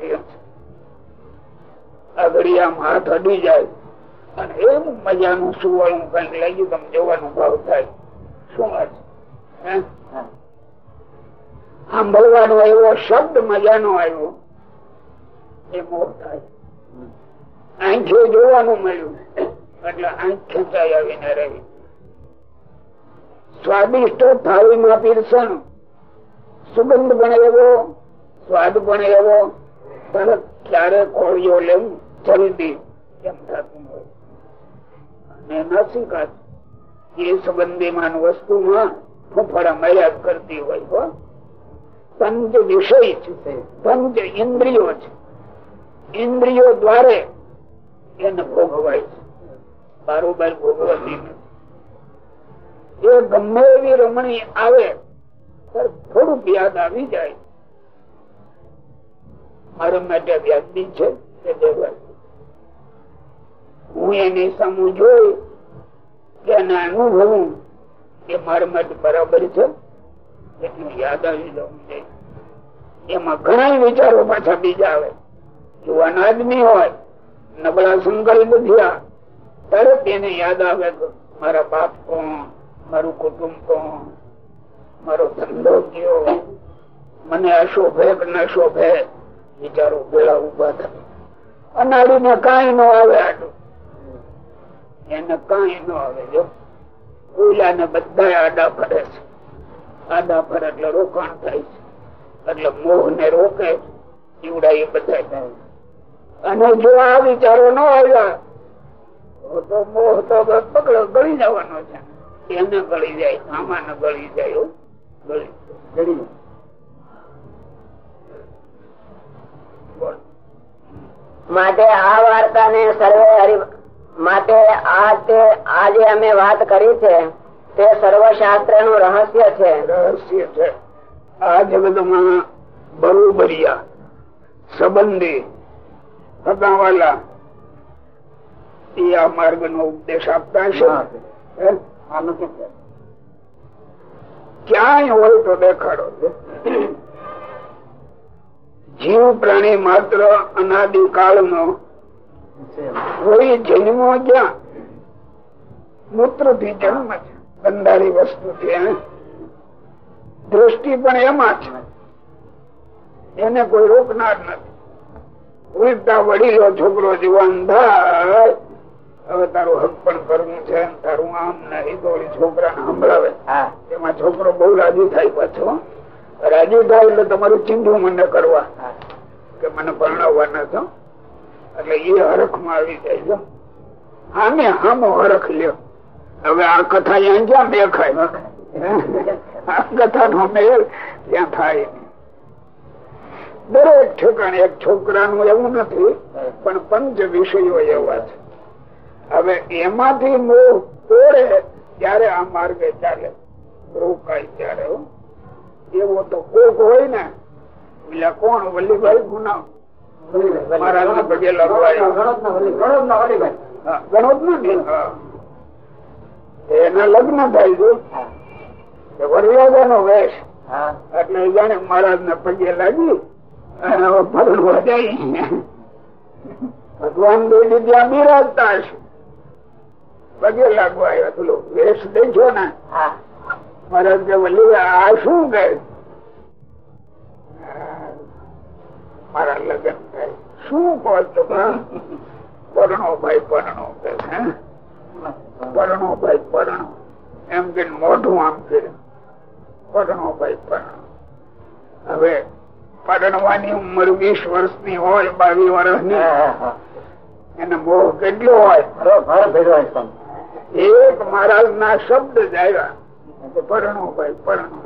આમ હાથ અડી જાય અને એમ મજાનું સુવાળું કંઈક લાગ્યું તમે જોવાનું ભાવ થાય. શું વાત? સાંભળવાનો એવો શબ્દ મજાનો આવ્યો. એ મોહ થાય. આંખે જોવાનું મળ્યું. એટલે આંખ ખેંચાઈ આવીને રહી. સ્વાદિષ્ટ થાળીમાં પીરસણ. સુગંધ પણ એવો, સ્વાદ પણ એવો તરત ક્યારે કોળીઓ લેવું? જલ્દી. એમ થતું હોય? અને નાસિકા એ સંબંધીમાન વસ્તુમાં ફફડા મર્યાદ કરતી હોય, હો. પંચ વિષય છે પંચ ઇન્દ્રિયો છે. ઇન્દ્રિયો દ્વારે એને ભોગવાય છે. બારોબાર ભોગવતી નથી. એ ગમે એવી રમણી આવે થોડુંક યાદ આવી જાય. મારા માટે વ્યાજબી છે હું એની સામુ જોઈ કે અનુભવું એ મારા માટે બરાબર છે, એટલું યાદ આવી જવું એમાં ઘણા વિચારો પાછા બીજા આવે. જુવાન આદમી હોય, નબળા સંકલ્પ થયા, તરત એને યાદ આવે મારા બાપ કોણ? મારું કુટુંબ કોણ મારો ધંધો કયો મને અશોભે કે ન શોભે, વિચારો પેલા ઊભા થાય. અનાડીને કઈ નો આવે એને કઈ નો આવે, જો. ઓલા ને બધા આડા ફરે છે. આડા ફરે એટલે રોકાણ થાય છે. એટલે મોહ ને રોકે જીવડા એ બધા થાય. અને જો આ વિચારો ન આવ્યા, તો મોહ તો પકડો, ગળી જવાનો છે. એને ગળી જાય આમાં ને ગળી જાય. ગળી માટે આ વાર્તા ને સર્વે માટે આ તે આ અમે વાત કરી છે તે સર્વશાસ્ત્રનું રહસ્ય છે. રહસ્ય છે. આ જગતમાં બરોબરિયા સંબંધી થકાવાલા એ આ માર્ગ નો ઉપદેશ આપતા છે? ક્યાંય હોય તો દેખાડો જીવ પ્રાણી માત્ર અનાદિ કાળ નો કોઈ જન્મો ક્યાં મૂત્રથી જન્મ છે બંધારી વસ્તુ થી દ્રષ્ટિ પણ એમાં છે એને કોઈ રોકનાર નથી. ઉલટા વડીલો, છોકરો જુવાન થાય હવે તારું હક પણ કરવું છે તારું આમ નહીં તો છોકરા સંભળાવે. એમાં છોકરો બહુ રાજી થાય પાછો. રાજી થાય એટલે તમારું ચિંધું મને કરવા. કે મને પરણાવવાના છો. એટલે એ હરખમાં આવી જાય છો. આને હામો હરખ લ્યો. હવે આ કથા અહીંયા ક્યાં દેખાય? આ કથા નો મેળ ત્યાં થાય. દરેક ઠેકાણે એક છોકરાનું એવું નથી પણ પંચ વિષયો એવા છે. હવે એમાંથી મોહ તોડે ત્યારે આ માર્ગે ચાલે. રોકાય ત્યારે એવો તો કોક હોય ને પેલા કોણ? વલ્લીભાઈ ગુના. મહારાજ પગે લગવાય. એના લગ્ન થાય છે નો વેશ. એટલે જાણે મહારાજ ને પગે લાગી. જાય. ભગવાન બેડી ત્યાં બિરાજતા હશે. પગે લાગવા આવ્યા પેલો વેશ દેજો ને. મહારાજ કે વલ્લી આ શું કહે? મારા લગ્ન શું કહો છો? પરણો ભાઈ પરણો કે પરણો ભાઈ પરણો. એમ કે મોઢું આમ કર્યું. પરણો ભાઈ પરણો. હવે પરણવાની ઉંમર વીસ વર્ષની હોય બાવીસ વર્ષની એને મોહ કેટલો હોય? એક મહારાજ ના શબ્દ જ પરણો ભાઈ, પરણો.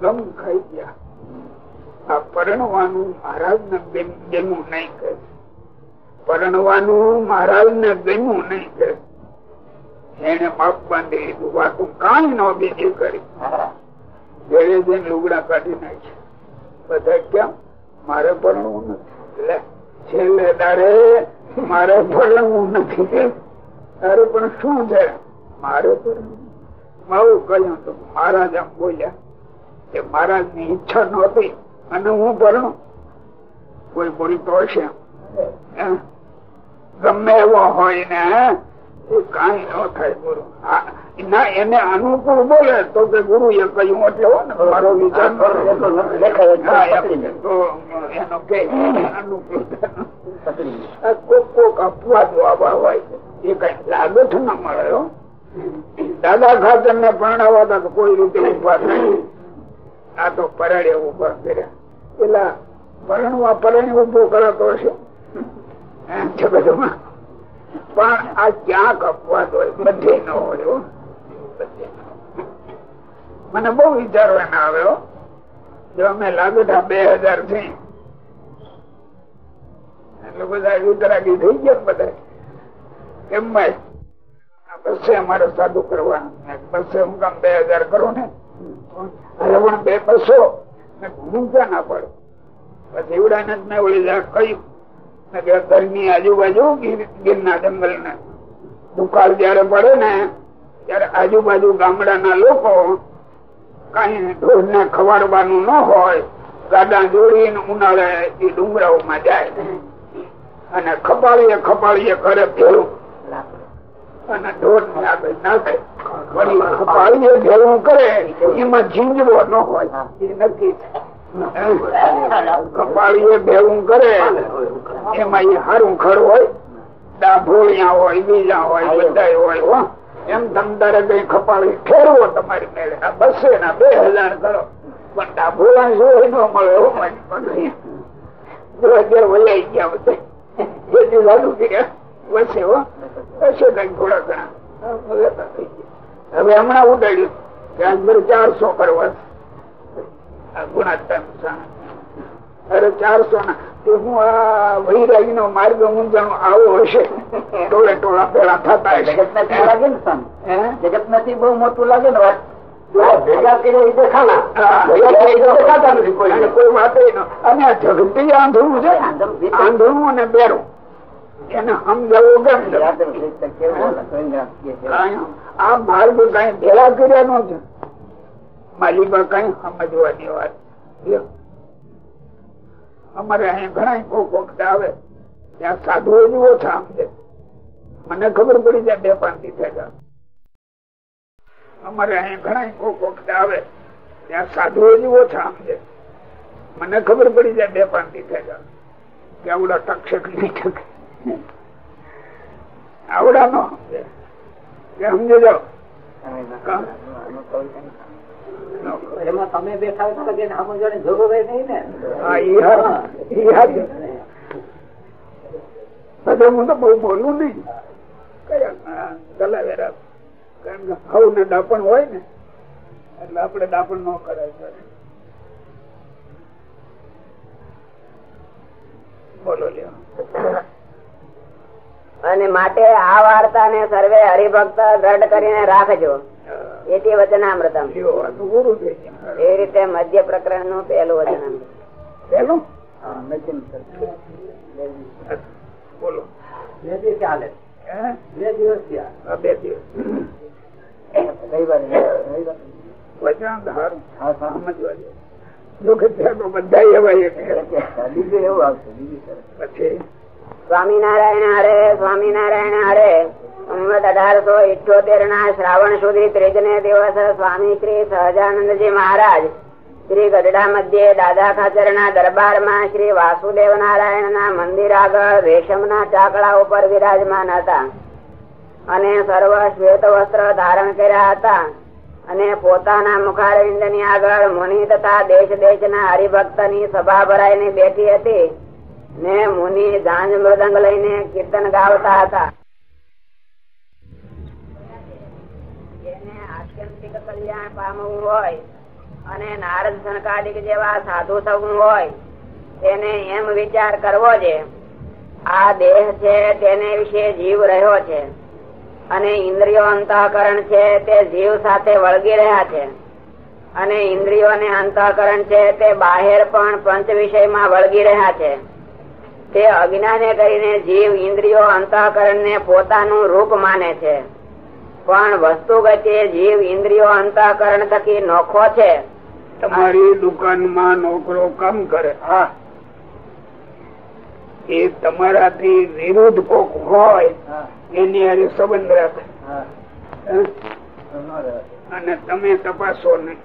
ગમ ખાઈ ગયા. આ પરણવાનું મહારાજ ને ગમ્યું નહીં કહે પરણવાનું મહારાજ ને ગમ્યું નહીં કહે એને માપ બાંધી લીધું. વાતું કઈ ન બીજી કરી. ઘરે જઈને લુગડા કાઢી નાખી બધા કેમ મારે પરણવું નથી. એટલે છેલ્લે તારે મારે પરણવું નથી. તારે પણ શું છે? મારે કહ્યું તો મહારાજ આમ બોલ્યા કે મહારાજની ઈચ્છા નહોતી અને હું ભરું કોઈ બોલતો હશે. ગમે એવો હોય ને એ કઈ ન થાય ગુરુ. ના એને અનુકૂળ બોલે તો કે ગુરુ એ કહ્યું એટલે હો ને મારો વિચાર. તો એનો કે અનુકૂળ. કોક કોક અપવાદો આવા હોય એ કઈ લાગત ન મળે હો. દાદા ખાતર ને પરણાવતા તો કોઈ રીતે ઊભા નહીં. આ તો પરણે ઊભા કર્યા. પેલા પરણવા પરણી ઊભો કરાતો હશે. પણ આ ક્યાંક અપવાદ હોય, બધે ન હોય ન. મને બહુ વિચારવાના આવે આવ્યો જો અમે લાગતા બે હજારથી એટલે બધા ઉતરાગી થઈ ગયા બધા. કેમ ભાઈ આ અમારે સાદું કરવાનું બસે હું કામ બે હજાર કરો ને પણ બે બસો, ને પછી મેં જંગલ ને દુકાળ જયારે પડે ને, ત્યારે આજુબાજુ ગામડાના લોકો કઈ ઢોર ને ખવાડવાનું ન હોય, ગાડા જોડીને ઉનાળે એ ડુંગરાઓમાં જાય. અને ખપાળીએ ખપાળીએ કરે ભેળું. એ. કપાળીએ ભેળું કરે એમાં એ હારું ખડ હોય ડાભોળિયા હોય બીજા હોય બધા હોય એમ તમતારે કઈ ખપાળી ફેરવો તમારી મેળે બસે ના બે હજાર કરો પણ ડાભોળા જોઈ ન મળે એવું મારી. જો અત્યારે ગયા બધા લાડુ કર્યા વસે હો હશે કઈ થોડા ઘણા. હવે હમણાં ઉડાડ્યું કે અંદર ચારસો કરવા છે. અરે ચારસો ના. તે હું આ વૈરાગી નો માર્ગ ઊંઝાણો આવો હશે. ટોળે ટોળા પેલા થતા હશે. જગત નથી લાગે ને સ્વામી હે? નથી બહુ મોટું લાગે ને વાત. અને જગતી આંધળું છે. આંધળું અને બેરું. એને સમજાવવું. કાંઈ આ માર્ગ કઈ ભેળા કર્યા નો છે. માલિકા કઈ સમજવાની વાત અમારે અહીં ઘણા કોક વખત આવે ત્યાં સાધુઓ જ ઓછા સમજે મને ખબર પડી જાય બે પાંચ થયા અમારે અહીં ઘણા કોક વખત આવે ત્યાં સાધુઓ જ ઓછા સમજે મને ખબર પડી જાય બે પાંચ થયા કે આવડા ટકશક નહીં ટકે આવડા નો સમજો જાઓ. તમે બેઠા હા, તો બહુ બોલું નહીં. કારણ કે હવ ને ડાપણ હોય ને એટલે આપણે ડાપણ ન કરાય. બોલો લ્યો. અને માટે આ વાર્તા ને સર્વે હરિભક્ત દ્રઢ કરીને રાખજો. એથી વચનામૃતમ. એ રીતે મધ્ય પ્રકરણનું પહેલું? વચનામૃત પેલું બોલો. બે દિવસ ચાલે. બે દિવસ બે દિવસ. બધા એવું આવશે પછી? સ્વામિનારાયણ હરે સ્વામિનારાયણ હરે. સંવત અઢારસો ઇઠોતેર ના શ્રાવણ સુધી ત્રીજને દિવસ સ્વામી શ્રી સહજાનંદજી મહારાજ શ્રી ગઢડા મધ્યે દાદા ખાચર ના દરબારમાં શ્રી વાસુદેવ નારાયણ ના મંદિર આગળ રેશમ ના ચાકડા ઉપર વિરાજમાન હતા. અને સર્વ શ્વેત વસ્ત્ર ધારણ કર્યા હતા. અને પોતાના મુખારવિંદની આગળ મુનિ તથા દેશ દેશ ના હરિભક્તની સભા ભરાઈને બેઠી હતી. ને મુનિ ઝાંઝ મૃદંગ લઈને કીર્તન ગાવતા હતા. કલ્યાણ પામવું હોય અને નારદ સંકાલિક જેવા સાધુ થવું હોય, તેને એમ વિચાર કરવો છે, આ દેહ છે તેને વિશે જીવ રહ્યો છે અને ઇન્દ્રિયો અંતઃકરણ છે તે જીવ સાથે વળગી રહ્યા છે અને ઇન્દ્રિયો ને અંતઃકરણ છે તે બાહેર પણ પંચ વિષયમાં વળગી રહ્યા છે. તે અજ્ઞાને કરીને જીવ ઇન્દ્રિયો અંતઃકરણ ને પોતાનું રૂપ માને છે. પણ વસ્તુગતે જીવ ઇન્દ્રિયો અંતઃકરણ થકી નોખો છે. તમારી દુકાનમાં નોકરો કામ કરે? હા. એ તમારાથી વિરુદ્ધ કોક હોય એની હારે સંબંધ રાખે. અને તમે તપાસો નહીં.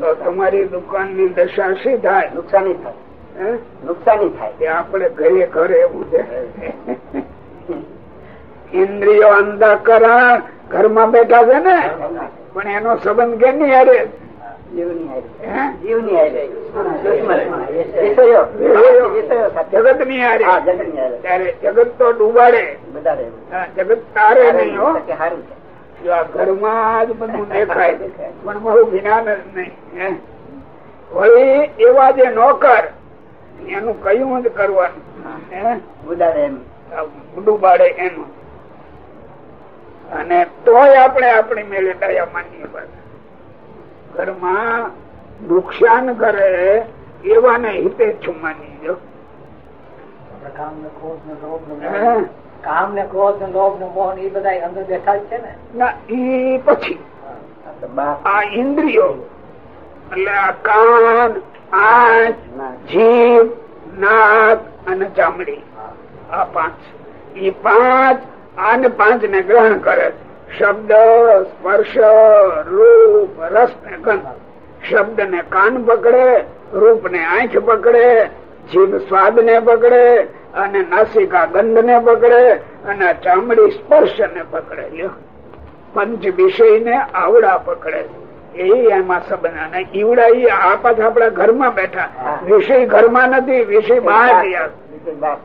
તો તમારી દુકાનની દશા શી થાય? નુકસાની થાય? નુકસાની થાય. આપણે ઘરે ઘરે એવું છે. *laughs* ઇન્દ્રિયો અંધકરણ ઘરમાં બેઠા છે ને? પણ એનો સંબંધ કે નહીં હારે. જગતની હારે. ત્યારે જગત તો ડૂબાડે. જગત તારે નહીં. જો આ ઘરમાં જ બધું *laughs* દેખાય. પણ બહુ જ્ઞાન જ નહીં હે? વળી એવા જે નોકર એનું કયું જ કરવાનું ઉડાડે એમ. આ બાળે એનું અને તોય આપણે આપણી મેળે દયા માનીએ ઘરમાં નુકસાન કરે એવાને હિતે છું માની જો. કામ ને ક્રોધ ને લોભ ને હે? કામ ને ક્રોધ ને લોભ ને મોહ એ બધા અંદર બેઠા જ છે ને? ના એ પછી. આ ઇન્દ્રિયો. એટલે આ કાન ના. જીભ, નાક અને ચામડી. આ પાંચ. એ પાંચ આને પાંચ ને ગ્રહણ કરે. શબ્દ, સ્પર્શ, રૂપ, રસ ને ગંધ. શબ્દ ને કાન પકડે રૂપ ને આંખ પકડે, જીભ સ્વાદ ને પકડે અને નાસિકા ગંધ ને પકડે અને ચામડી સ્પર્શ ને પકડે પંચ વિષય ને આવડા પકડે એમાં સંબંધ અને ઈવડા ઈ આ પાછા આપણા ઘરમાં બેઠા. વિષય ઘરમાં નથી વિષય બહાર ગયા. બીજું બાપ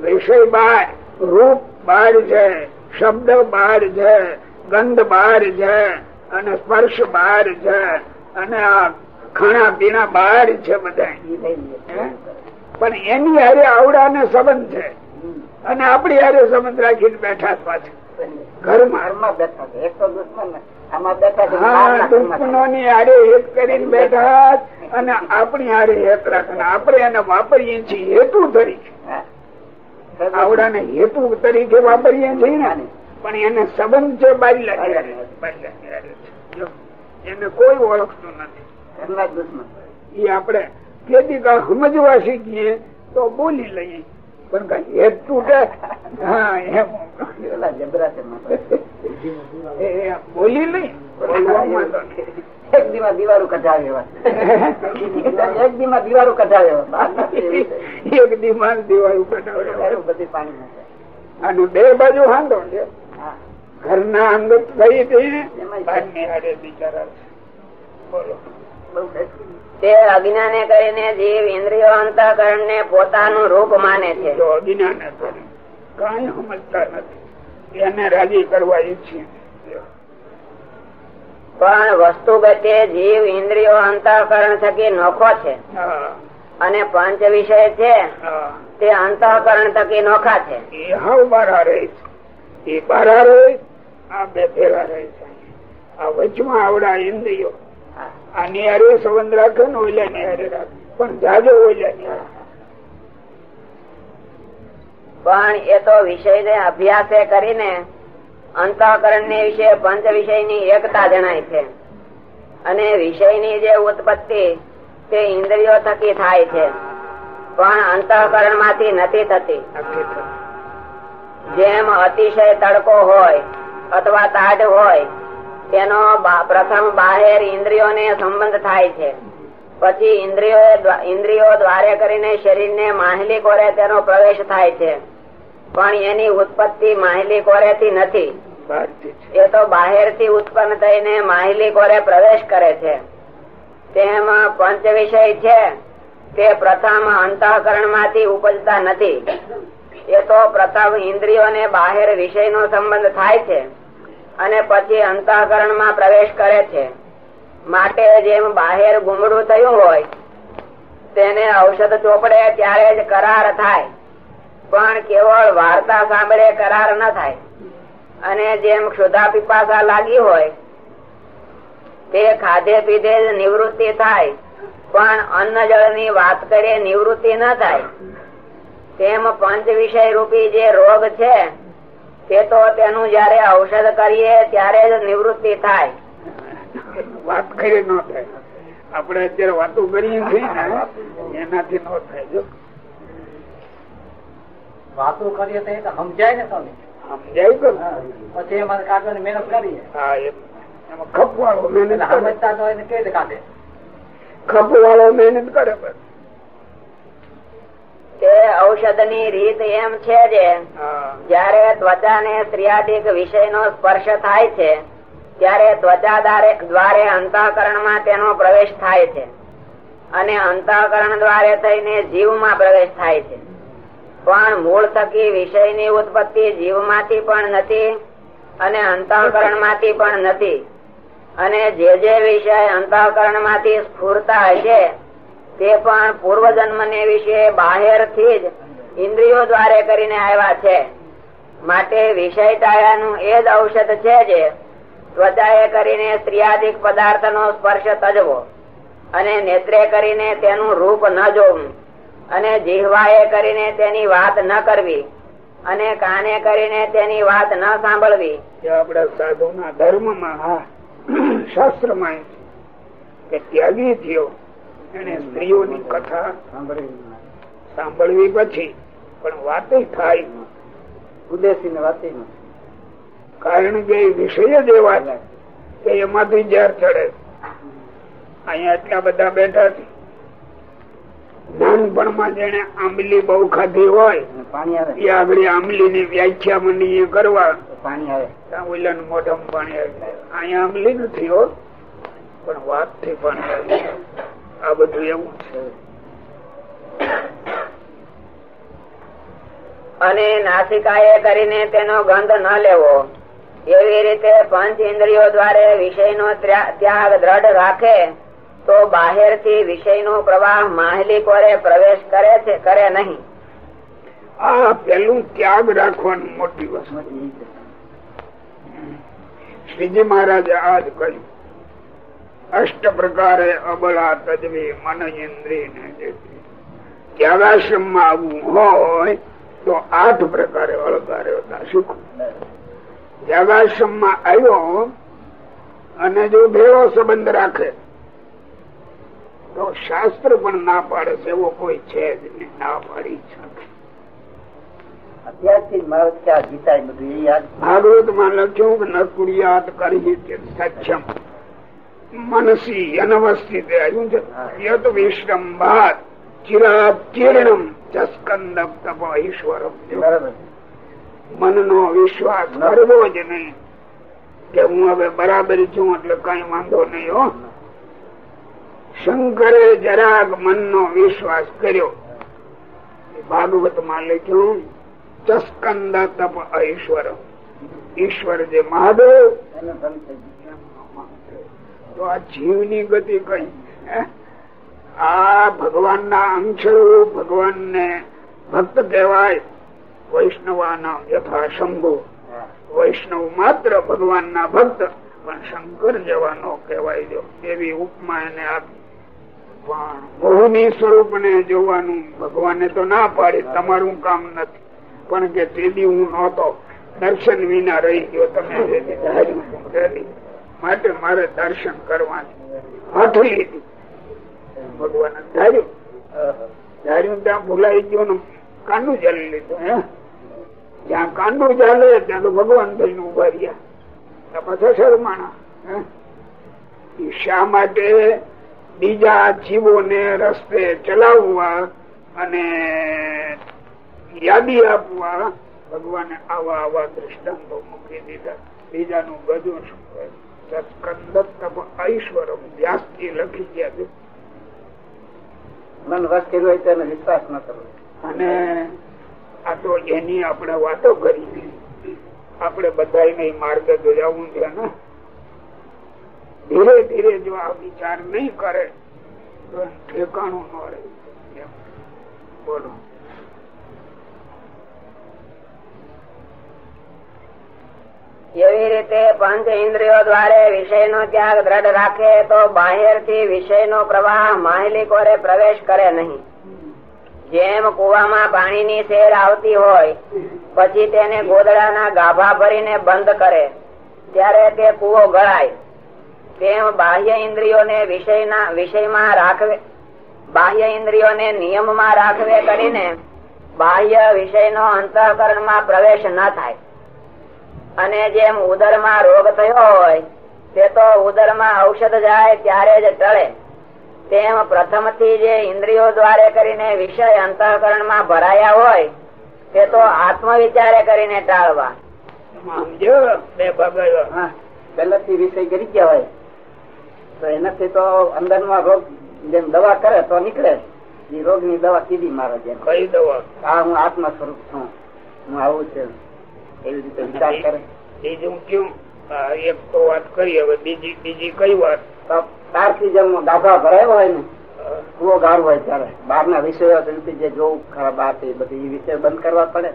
વિષય બહાર. રૂપ બહાર છે શબ્દ બહાર છે ગંધ બહાર છે અને સ્પર્શ બહાર છે અને આ ખાણા પીણા બહાર છે બધા? પણ એની હારે આવડા ને સંબંધ છે. અને આપડી હારે સંબંધ રાખીને બેઠા પાછા. ઘરમાં ઘરમાં. બેઠા છે. એક તો દુશ્મન ને. આમાં બેઠા છે હા બહારના ઘરમાં દુશ્મનો ની હારે હેત કરીને બેઠા અને આપણી હારે હેત રાખે આપણે એને વાપરીએ છીએ હેતુ તરીકે. આવડાને હેતુ તરીકે વાપરીએ છીએ ને. પણ એને સંબંધ છે બાજલા બાજલાની હારે. છે. જો, એને કોઈ ઓળખતું નથી. દુશ્મન. એ આપણે ખેતી સમજવા શીખીએ તો બોલી લઈએ. પણ હેત તૂટે હા એમ. જબરા છે બોલી લઈ. નહીં. એક દીમાં દીવારું કઢાવે એક દીમાં દીવારું કઢાવે એવા. બાપ નથી એવી છે. એક દિમાગ દિવાળી કટાવડે બધી પાણી અને બે બાજુ હાંધો છે. ઘરના અંગત ગઈ હતી એમાંય બહારની હારે બિચારા બોલો. તે અજ્ઞાને કરીને જીવ ઇન્દ્રિયો અંતઃકરણ ને પોતાનું રૂપ માને છે. અજ્ઞાન કઈ સમજતા નથી. એને રાજી કરવા ઈચ્છીએ પણ વસ્તુગતે જીવ ઇન્દ્રિયો અંતઃકરણ થકી નોખો છે. અને પંચ વિષય છે તે અંતઃકરણ થકી નોખા છે. એ હાવ બારા રહે છે. એ બારા રહે આ બે ફેરા રહે છે. આ વચમાં આવડા ઇન્દ્રિયો. આ નિહારે સંબંધ રાખે ને ઓલા નિહારે રાખે. પણ જાજો ઓલા ની હારે. પણ એ તો વિષય ને અભ્યાસે કરીને અંતઃકરણ ને વિશે પંચ વિષયની એકતા જણાય છે. અને વિષયની જે ઉત્પત્તિ તે ઇન્દ્રિયો થકી થાય છે. પણ અંતઃકરણમાંથી નથી થતી. જેમ અતિશય તડકો હોય અથવા તાડ હોય, તેનો પ્રથમ બાહેર ઇન્દ્રિયોને સંબંધ થાય છે. પછી ઇન્દ્રિયો ઇન્દ્રિયો દ્વારે કરીને શરીરને માહિલી કોરે તેનો પ્રવેશ થાય છે. પણ એની ઉત્પત્તિ માહિલી કોરેથી નથી. એ તો બાહેરથી ઉત્પન્ન થઈને માહિલી કોરે પ્રવેશ કરે છે. તેમાં પંચ વિષય છે. તે પ્રથમ અંતઃકરણમાંથી ઉપજતા નથી. એ તો પ્રથમ ઇન્દ્રિયોને બાહેર વિષય નો સંબંધ થાય છે અને પછી અંતઃકરણમાં પ્રવેશ કરે છે. માટે જેમ બાહેર ગુમડું થયું હોય તેને ઔષધ ચોપડે ત્યારે જ કરાર થાય. પણ કેવળ વાર્તા સાંભળે કરાર ન થાય. અને જેમ ક્ષુધા પીપાસા લાગી હોય, તે ખાધે પીધે નિવૃત્તિ થાય. પણ અન્ન જળની વાત કરીએ નિવૃત્તિ ન થાય. તેમ પંચ વિષય રૂપી જે રોગ છે, તે તો તેનું જયારે ઔષધ કરીએ ત્યારે જ નિવૃત્તિ થાય. વાત કરી ન થાય. આપણે અત્યારે વાતો કરીએ છીએ એનાથી ન થાય. જો વાતો કરીએ તો એ સમજાય ને તમે સમજાય કે પછી એમાં કાઢવાની મહેનત કરીએ. હા એમ. એમાં ખપવાળો મહેનત સમજતા તો એને કેવી રીતે કાઢે? ખપવાળો મહેનત કરે બસ. તે ઔષધની રીત એમ છે જે જયારે જ્યારે ત્વચા ને સ્ત્રિયાદિક વિષય નો સ્પર્શ થાય છે ત્યારે ત્વચા દ્વારે- દ્વારે અંતઃકરણમાં તેનો પ્રવેશ થાય છે. અને અંતઃકરણ દ્વારે થઈને જીવમાં પ્રવેશ થાય છે. પણ મૂળ થકી વિષયની ઉત્પત્તિ જીવમાંથી પણ નથી અને અંતઃકરણમાંથી પણ નથી. અને જે જે વિષય અંતઃકરણમાંથી સ્ફૂરતા હશે, તે પણ પૂર્વજન્મ ને વિશે બાહેરથી જ ઇન્દ્રિયો દ્વારે કરીને આવ્યા છે. માટે વિષય ટાળાનું એ જ ઔષધ છે જે ત્વચાએ કરીને સ્ત્રીયાધિક પદાર્થ નો સ્પર્શ તજવો અને નેત્રે કરીને તેનું રૂપ ન જોવું. અને જીહવાએ કરીને તેની વાત ન કરવી અને કાને કરીને તેની વાત ન સાંભળવી. એ આપણા સાધુ ના ધર્મમાં શાસ્ત્રમાં કે ત્યાગી થયો. એને સ્ત્રીઓની કથા સાંભળવી પછી પણ વાતે થાય. ઉદેશી ને વાત કારણ કે વિષય જ એવા છે કે એમાંથી ઝેર ચડે. અહીંયા એટલા બધા બેઠા છે. નાનપણમાં જેને આંબલી બહુ ખાધી હોય પાણી આવે. એ આગળ આંબલી ની વ્યાખ્યા મંડી કરવા. પાણી આવે. ઓલાનું મોઢામાં પાણી આવે. અહીંયા આંબલી નથી હો પણ વાતથી પાણી આવે. આ બધું એવું છે. અને નાસિકાએ કરીને તેનો ગંધ ન લેવો. એવી રીતે પંચ ઇન્દ્રિયો દ્વારા વિષયનો ત્યા- ત્યાગ દ્રઢ રાખે. તો બાહેરથી વિષયનો પ્રવાહ માહલી કોરે પ્રવેશ કરે છે, કરે નહીં. આ પેલું ત્યાગ રાખવાનું મોટી વસ્તુ. શ્રીજી મહારાજે આજ કહ્યું. અષ્ટ પ્રકારે અબલા તજવી મન ઇન્દ્રિય ને ત્યાગાશ્રમમાં આવવું હોય તો આઠ પ્રકારે અળગાર્યો સુખ ત્યાગાશ્રમમાં આવ્યો અને જો ભેળો સંબંધ રાખે તો શાસ્ત્ર પણ ના પાડે છે એવો કોઈ છે જ નહીં ના પાડી શકે. ભાગવતમાં લખ્યું કે નકુડિયાત કરી સક્ષમ મનસી અનવસ્થિત છે. યત વિશ્રંભાત ચિરાચીર્ણમ ચસ્કંદ તપ ઈશ્વરમ. મનનો વિશ્વાસ કરવો જ નહીં. કે હું હવે બરાબર છું એટલે કઈ વાંધો નહીં હો. શંકરે જરાક મનનો વિશ્વાસ કર્યો. ભાગવતમાં લખ્યું, ચસ્કંદ તપ ઐશ્વર. ઈશ્વર જે મહાદેવ. તો આ જીવની ગતિ કઈ? આ ભગવાન ના અંશ ભગવાન ને ભક્ત કહેવાય. વૈષ્ણવાના યથા શંભુ વૈષ્ણવ માત્ર ભગવાન ના ભક્ત, પણ શંકર જવાનો કહેવાય. જો એવી ઉપમા એને આપી મોહની સ્વરૂપ ને જોવાનું ભગવાને તો ના પાડે, તમારું કામ નથી પણ કે તેથી હું નહોતો, દર્શન વિના રહી ગયો, તમે. માટે મારે દર્શન કરવાની છે. લીધી ભગવાન ધાર્યું ધાર્યું ત્યાં ભૂલાઈ ગયું ને કાંડું જાળી લીધું, હે જ્યાં કાંડું ચાલે ત્યાં તો ભગવાન થઈને ઊભા રહ્યા પાછા શરમાણા? શા માટે બીજા જીવોને રસ્તે ચલાવવા અને યાદી આપવા ભગવાને આવા આવા દ્રષ્ટાંતો મૂકી દીધા. બીજાનું ગજુ ઐશ્વરમ વ્યાસજી લખી ગયા છે. મન વસ કર્યું હોય તો વિશ્વાસ ન કરવો. અને આ તો એની આપણે વાતો કરી. આપણે બધા માર્ગે તો જવું છે ને? ધીરે ધીરે જો આ વિચાર નહીં કરે, તો ઠેકાણું ન બોલો. એવી રીતે પંચ ઇન્દ્રિયો દ્વારા વિષય નો ત્યાગ દ્રઢ રાખે તો બાહેરથી વિષય નો પ્રવાહ માહિલી કોરે પ્રવેશ કરે નહીં. જેમ કુવામાં પાણી ની શેર આવતી હોય, પછી તેને ગોદડાના ગાભા ભરીને બંધ કરે. ત્યારે તે કુવો ગળાય. તેમ બાહ્ય ઇન્દ્રિયોને વિષયના વિષયમાં રાખવે બાહ્ય ઇન્દ્રિયોને નિયમમાં રાખવે કરીને બાહ્ય વિષયનો અંતઃકરણમાં પ્રવેશ ન થાય. અને જેમ ઉદરમાં રોગ થયો હોય તે તો ઉદરમાં ઔષધ જાય ત્યારે જ ટળે. તેમ પ્રથમથી જે ઇન્દ્રિયો દ્વારે કરીને વિષય અંતઃકરણમાં ભરાયા હોય તે તો આત્મવિચારે કરીને ટાળવા. સમજો બે હા પહેલાથી વિષય કરી ગયા હોય. તો એનાથી તો અંદરમાં રોગ જેમ દવા કરે તો નીકળે એ રોગની દવા કીધી મારે જેમ. કઈ દવા? હા હું આત્મા સ્વરૂપ છું. હું આવું છે. એવી રીતે વિચાર કરે. બીજું કયું એક તો વાત કરી હવે બીજી બીજી કઈ વાત? તો તારથી જેમ ગાભા ભરાયો હોય ને કુવો ગાળ હોય ત્યારે બહાર ના વિષયો જે જોવું ખરાબ આ તે બધી વિષય બંધ કરવા પડે.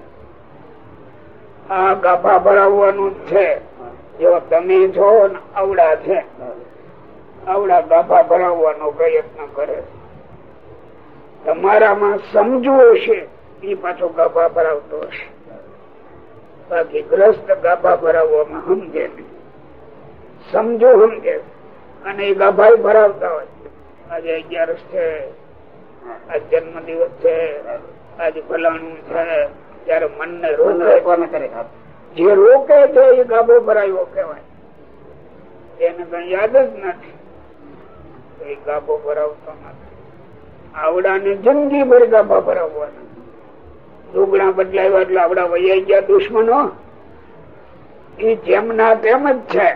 આ ગાભા ભરાવવાનું જ છે. જો તમે ને આવડા છે. આવડા ગાભા ભરાવવાનો પ્રયત્ન કરે. તમારામાં સમજવો છે એ પાછો ગાભા ભરાવતો હશે. બાકી ગ્રસ્ત ગાભા ભરાવવામાં સમજે નહીં. સમજો સમજે. અને એ ગાભા ભરાવતા હોય. આજે અગિયારસ છે આજ જન્મ દિવસ છે આજે ફલાણું છે ત્યારે મનને મને રોકે. જે રોકે છે એ ગાભો ભરાયો કહેવાય. એને કઈ યાદ જ નથી. એ ગાભો ભરાવતો નથી. આવડાને જિંદગી ભર ગાભા ભરાવવાના. દુગણા બદલાવ્યા એટલે આવડા વૈયા ગયા દુશ્મનો. એ જેમના તેમ જ છે.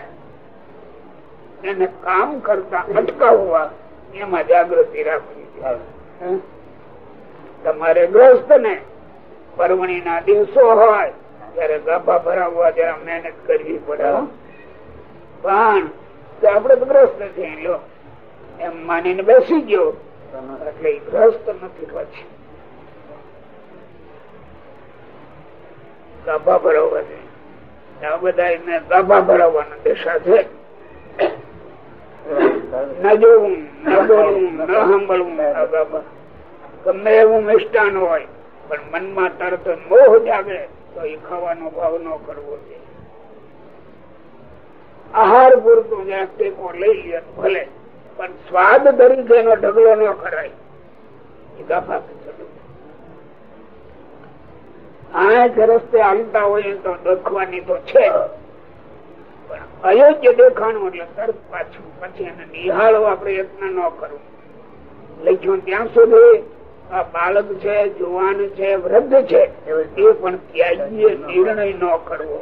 એને કામ કરતા અટકાવવા એમાં જાગૃતિ રાખવી તમારે ગ્રસ્ત ને પરવણી ના દિવસો હોય ત્યારે ગાભા ભરાવવા જરા મહેનત કરવી પડે. પણ આપડે તો ગ્રસ્ત છે લો એમ માનીને બેસી ગયો. એટલે ગ્રસ્ત નથી પછી. ગાભા ભરાવવા એવું મિષ્ટાન હોય, પણ મનમાં તરત મોહ તો એ ખાવાનો ભાવ ન કરવો જોઈએ. આહાર પૂરતું જ્યાં ટેકો લઈ લે, ભલે. પણ સ્વાદ તરીકે એનો ઢગલો ન કરાય. ગાભા રસ્તે હાલતા હોય તો દેખવાની તો છે પણ અયોગ્ય દેખાણું એટલે તરત પાછું, પછી એને નિહાળવા પ્રયત્ન ન કરવો લખ્યું ત્યાં સુધી આ બાળક છે, જુવાન છે, વૃદ્ધ છે. એ પણ ત્યાગીએ નિર્ણય ન કરવો.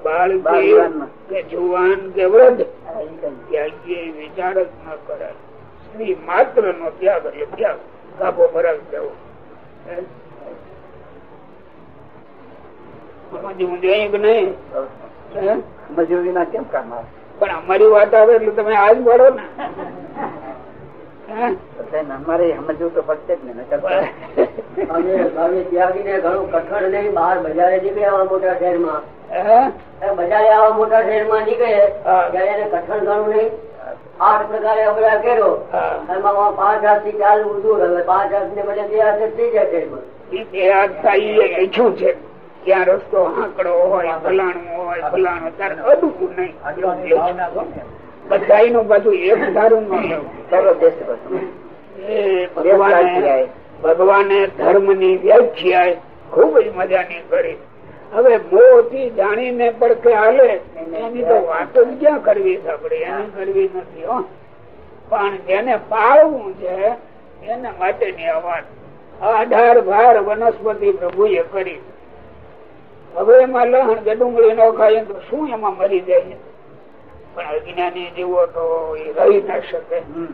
એમ. બાળ બાળ કે જુવાન કે વૃદ્ધ હા, ઈ કઈ. ત્યાગીએ વિચાર જ ન કરાય. સ્ત્રી માત્ર નો ત્યાગ એટલે ત્યાગ. કાપો ભરાવી દેવો. સમજવું જોઈએ કે નહીં? હે? મજૂરી ના કેમ કામ આવે? પણ અમારી વાત આવે એટલે તમે આજ પડો ને. અમારે સમજવું તો પડશે જ ને *laughs* અમે ત્યાગીને ઘણું કઠણ નહીં બહાર બજારે આવા મોટા શહેરમાં. બજારે આવા મોટા શહેરમાં નીકળે હા. ત્યારે એને કઠણ ઘણું નહીં. આઠ પ્રકારે અભ્યાસ કર્યો. એમાં પાંચ હાથથી ચાલવું દૂર હવે પાંચ હાથ ને બધા બે હાથ થઈ જાય શહેરમાં બે હાથ લખ્યું છે? ક્યાં રસ્તો આંકડો હોય ફલાણું હોય ફલાણું તારે અડવું નહીં. બધા નું એક ધારું ચલો ભગવાને ધર્મની વ્યાખ્યા ખૂબ જ મજાની કરી. હવે મોહથી જાણીને કે હાલે એની તો વાત જ ક્યાં કરવી આપણે એની કરવી નથી હો. પણ જેને પાળવું છે એના માટેની આ વાત. અઢાર ભાર વનસ્પતિ પ્રભુએ કરી. હવે એમાં લહણ કે ડુંગળી નો ખાય તો શું એમાં મરી જાય? પણ અજ્ઞાની જીવો તો એ રહી ના શકે. હમ.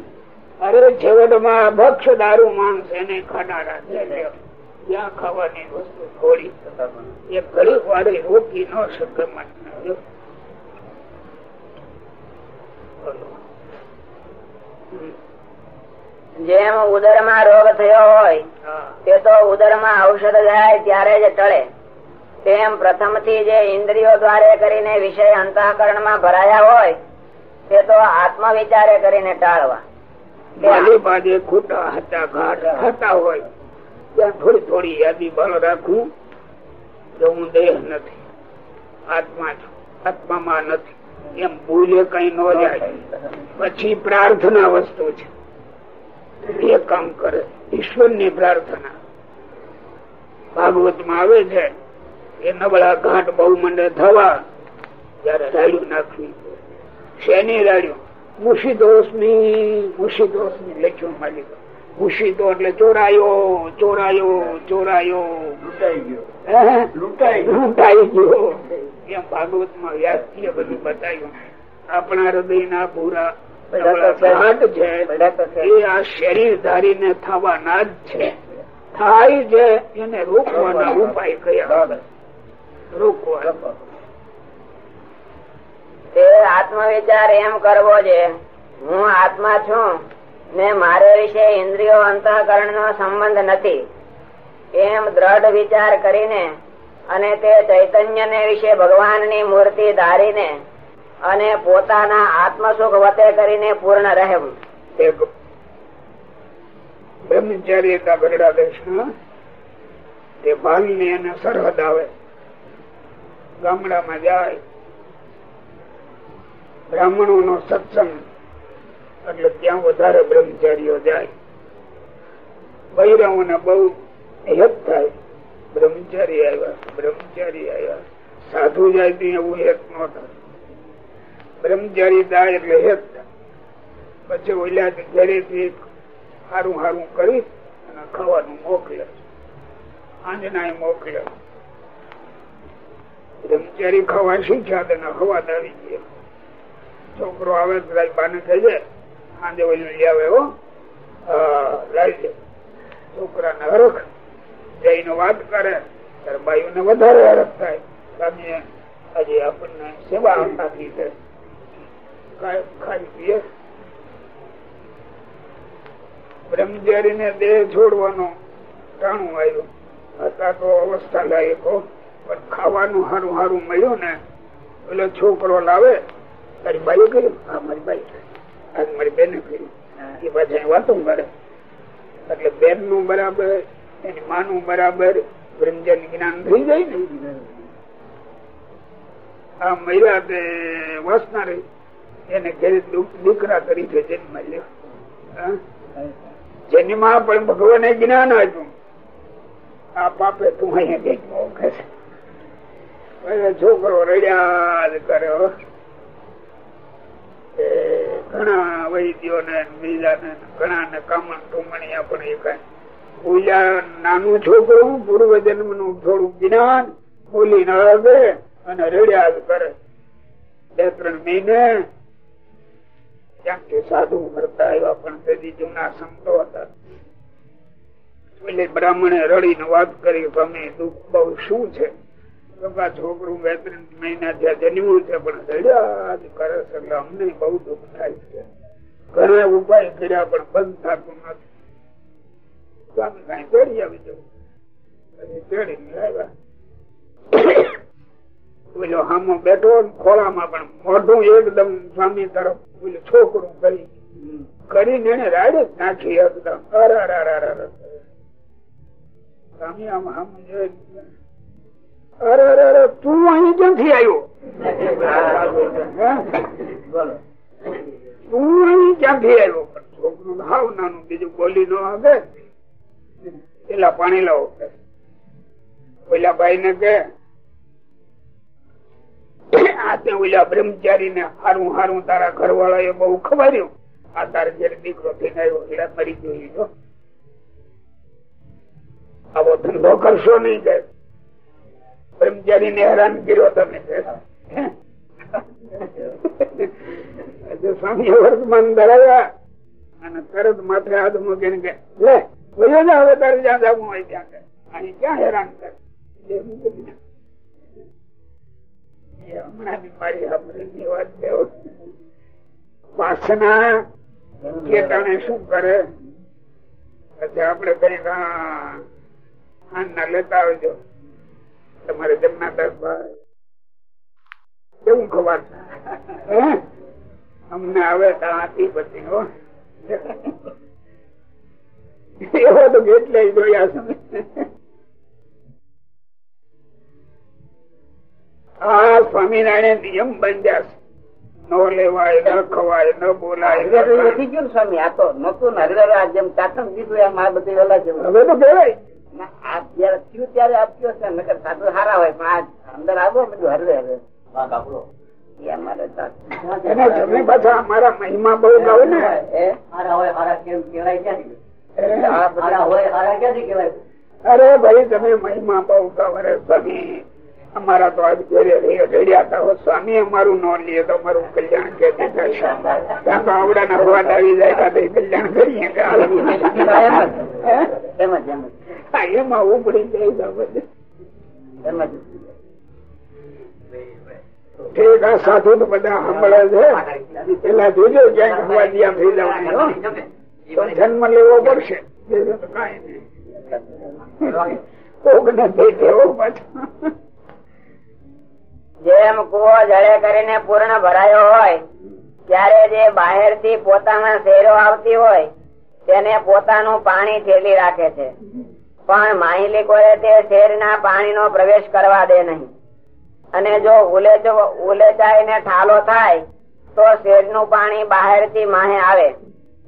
અરે છેવટમાં ભક્ષ દારૂ માણસ એને ખાનારા છે. ત્યાં ખાવાની વસ્તુ થોડી એ ઘડી વાળી રોકી ન. હમ. જેમ ઉદરમાં રોગ થયો હોય તે તો ઉદરમાં ઔષધ જાય ત્યારે જ ટળે તેમ પ્રથમથી જે ઇન્દ્રિયો દ્વારે કરીને વિષય અંતઃકરણમાં ભરાયા હોય તે તો આત્મ વિચારે કરીને ટાળવા ખોટા હતા ઘાટ હતા હોય ત્યાં થોડી થોડી યાદી બળ રાખવું કે હું દેહ નથી, આત્મા છું, આત્મામાં નથી. એમ ભૂલે કઈ ન જાય. પછી પ્રાર્થના વસ્તુ છે. એ કામ કરે. ઈશ્વરની પ્રાર્થના. ભાગવતમાં આવે છે એ નબળા ઘાટ બહુ મંડે થવા જયારે રાડ્યું નાખવી. શેની રાડ્યું? મુશીદોષની મુશીદોષની લખ્યું માલિક. મુશીદો એટલે ચોરાયો ચોરાયો ચોરાયો. લૂંટાઈ ગયો. લૂંટાઈ ગયો. લૂંટાઈ ગયો. એમ ભાગવતમાં વ્યાસજીએ બધું બતાવ્યું. આપણા હૃદય ના પૂરા બધા તો છે. ઘાટ છે. બધા તો છે. એ આ શરીર ધારીને થવાના જ છે. થાય છે એને રોકવાના ઉપાય કયા? રોકવા તે આત્મ એમ કરવો છે. હું આત્મા છું. ને મારે વિશે ઇન્દ્રિયો અંતઃકરણ નો સંબંધ નથી. એમ દ્રઢ વિચાર કરીને અને તે ચૈતન્ય વિશે ભગવાનની મૂર્તિ ધારીને અને પોતાના આત્મસુખ વતે કરીને પૂર્ણ રહેવું. સરહદ આવે. ગામડામાં જાય. બ્રાહ્મણો નો સત્સંગ એટલે ત્યાં વધારે બ્રહ્મચારીઓ જાય. બૈરાઓ ને બહુ હેત થાય. બ્રહ્મચારી આવ્યા બ્રહ્મચારી આવ્યા. સાધુ જાય તો એવું હેત ન થાય. બ્રહ્મચારી થાય એટલે હેત પછી ઓલા ઘરેથી સારું સારું કરી અને ખાવાનું મોકલે. આંજના મોકલે. બ્રહ્મચારી ખાવા શું તેને ખવા આવી ગયા. છોકરો આવે બાને થઈ જાય સાંજે ઓલું લઈ આવે હો. હા, લાવી દે છોકરાને હરખ. જઈને વાત કરે. ત્યારે બાયુને વધારે હરખ થાય. સ્વામીએ આજે આપણને સેવા આપી છે. ખાઈ પીએ. બ્રહ્મચારી ને દેહ છોડવાનો ટાણું આવ્યું. હતા તો અવસ્થા લાયકો પણ ખાવાનું સારું સારું મળ્યું ને. એટલે છોકરો લાવે. તારી બાઈ કર્યું હા મારી બાઈ આજ મારી બેને કર્યું એ પાછા વાતો કરે એટલે બેનનું બરાબર એની માનું બરાબર બ્રહ્મજન જ્ઞાન થઈ જાય ને આ મહિલા તે વાસનારી એને ઘરે દીકરા તરીકે જન્મ લ્યો. હા? જેની માં પણ ભગવાને જ્ઞાન આપ્યું. આ પાપે તું અહીંયા છે છોકરો રડ્યા જ કરે હો. એ ઘણા વૈદ્યો ને બીજા ને ઘણા ને કામણ ટુમણી આપણે એ કઈ. પૂજા નાનું છોકરું પૂર્વ જન્મનું થોડું જ્ઞાન બોલી ન આવે અને રેડિયા જ કરે. બે ત્રણ મહિને ક્યાંકથી સાધુ મળતા એવા પણ તેથી જૂના સંતો હતા. એટલે બ્રાહ્મણે રડીને વાત કરી સ્વામી દુઃખ બહુ શું છે? છોકરું બે ત્રણ મહિના થયા જન્મ્યું છે પણ કરે છે અમને બહુ દુઃખ થાય છે. ઘરે ઉપાય કર્યા પણ બંધ થતું નથી. સ્વામી કઈ તેડી આવી જવું. પછી આવ્યા પેલો હામો બેઠો ખોળામાં પણ મોઢું એકદમ સ્વામી તરફ પેલું છોકરું કરી. કરીને એને રાડે જ નાખી એકદમ અરે સ્વામી આમ આમ અરે અરે અરે તું અહીં ક્યાંથી આવ્યો? તું અહીં ક્યાંથી આવ્યો? છોકરું હાવ નાનું બીજું બોલી નો આવે. પેલા પાણી લાવો. પેલા ભાઈ ને કે ઓલા બ્રહ્મચારી ને હારું હારું તારા ઘરવાળા એ બહુ ખબર્યું આ તારે જયારે દીકરો થઈને આવ્યો એટલે મરી જોઈ આવો ધંધો કરશો નહીં કે. બ્રહ્મચારી ને હેરાન કર્યો તમે. સ્વામી વર્તમાન ધરાવ્યા. અને તરત માથે હાથ મૂકીને કે, લે વયો ને, હવે તારે જ્યાં જવું હોય ત્યાં કે અહીં ક્યાં હેરાન કરે? હમણાં મારી હમણાં વાત દેવો વાસના શું કરે? પછી આપડે કઈ ના લેતા આવજો. તમારે જમનાદાસ ભાઈ કેવું ખબર? અમને આવે તાથી પછી હો. એવો તો કેટલે જોયા છે. આ સ્વામિનારાયણ નિયમ બંધ્યા છે. નો લેવાય ન ખવાય ન બોલાય નથી ગયું સ્વામી આ તો નતું ને હરિવાર જેમ ચાટણ દીધું એમ આ બધી વેલા જેવું. હવે તો થયું ત્યારે આપ્યો છે નકર સાધુ સારા હોય પણ આ અંદર આવો બધું હરવે હરવે એ અમારે એને તમે પાછા અમારા મહિમા બહુ ગાવ ને. હારા હોય હારા કેમ કેવાય ક્યાંથી? હારા હોય હારા ક્યાંથી કેવાય અરે ભાઈ તમે મહિમા બહુ ગાવ સ્વામી. અમારા તો આજ ઘરે રેડ્યા હતા. સ્વામી અમારું નો લે તો અમારું કલ્યાણ કે ત્યાં તો આવડા ના સ્વાદ આવી જાય કલ્યાણ કરીએ? એમ ઉપડી જાય ઠીક આ સાધુ તો બધા સાંભળે છે પેલા જોજો ક્યાંક હવાજિયા થઈ જવાની જન્મ લેવો પડશે જેમ કુવો જળે કરીને પૂર્ણ ભરાયો હોય ત્યારે જે બાહેરથી પોતાના શેરો આવતી હોય તેને પોતાનું પાણી ઠેલી રાખે છે. પણ માહિલીકોએ તે પાણી નો પ્રવેશ કરવા દે નહીં. અને જો ઉલેચાય ને ઠાલો થાય તો શેરનું પાણી બહારથી માહે આવે.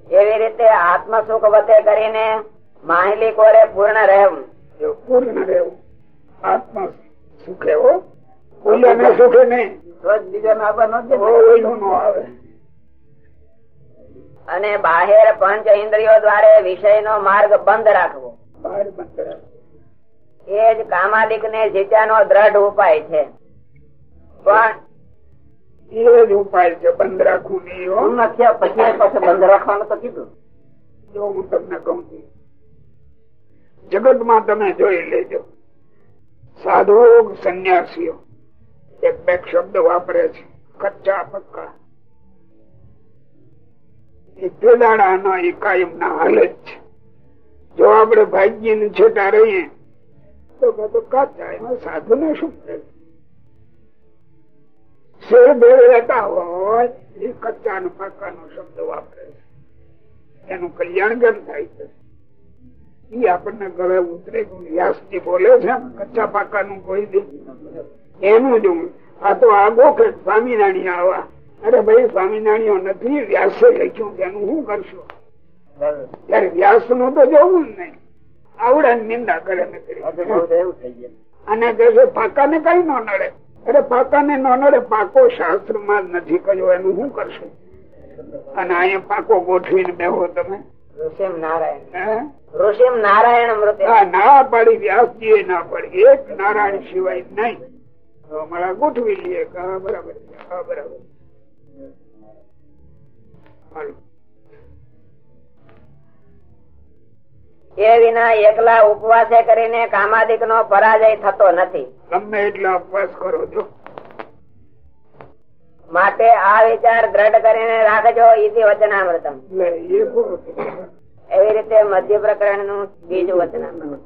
એવી રીતે આત્મ સુખ વતે કરીને માહિલી કોરે પૂર્ણ રહેવું. પૂર્ણ રહેવું. આત્મ સુખ એવો ઓલાને સુખે નહીં. તો જ બીજાને આવવા ન દે ઓ ઓલું નો આવે. અને બાહેર પંચ ઇન્દ્રિયો દ્વારા વિષય નો માર્ગ બંધ રાખવું. એ જ કામાદિક ને જીત્યાનો દ્રઢ ઉપાય છે. પણ એ જ ઉપાય છે બંધ રાખવું નહીં પછી પાસે બંધ રાખવાનું તો કીધું. જો હું તમને કહું છું જગતમાં તમે જોઈ લેજો. સાધુ સંન્યાસીઓ એક બે શબ્દ વાપરે છે કચ્ચા પક્કા. એ પેદાડા નો એ કાયમ ના હાલ જ છે. જો આપણે ભાગ્ય ને છેટા રહીએ, તો કાચા શું છે? એનું કલ્યાણ કેમ થાય છે? એ આપણને ગળે ઉતરે વ્યાસજી બોલે છે, કચ્ચા પાકા નું કોઈ દી એનું જ આ તો આ ગોખે સ્વામિનારાયણ આવા. અરે ભાઈ, સ્વામિનારાયણ નથી, વ્યાસે લખ્યું તેનું શું કરશો? ત્યારે વ્યાસનું તો જોવું જ નહીં. આવડા નિંદા કરે અને કે પાકા ને કઈ ન નડે. અરે પાકા ને ન નડે પાકો શાસ્ત્રમાં નથી કહ્યું એનું શું કરશો? અને અહીંયા પાકો ગોઠવીને બેહો તમે. ના પાડી વ્યાસજી ના પાડી. એક નારાયણ સિવાય નહીં. અમારા ગોઠવી લઈએ. બરાબર. હા બરાબર. હાલો. એ વિના એકલા ઉપવાસે કરીને કામાદિક નો પરાજય થતો નથી માટે આ વિચાર દ્રઢ કરીને રાખજો ઈતિ વચનામૃતમ એવી રીતે મધ્ય પ્રકરણનું બીજું વચનામૃત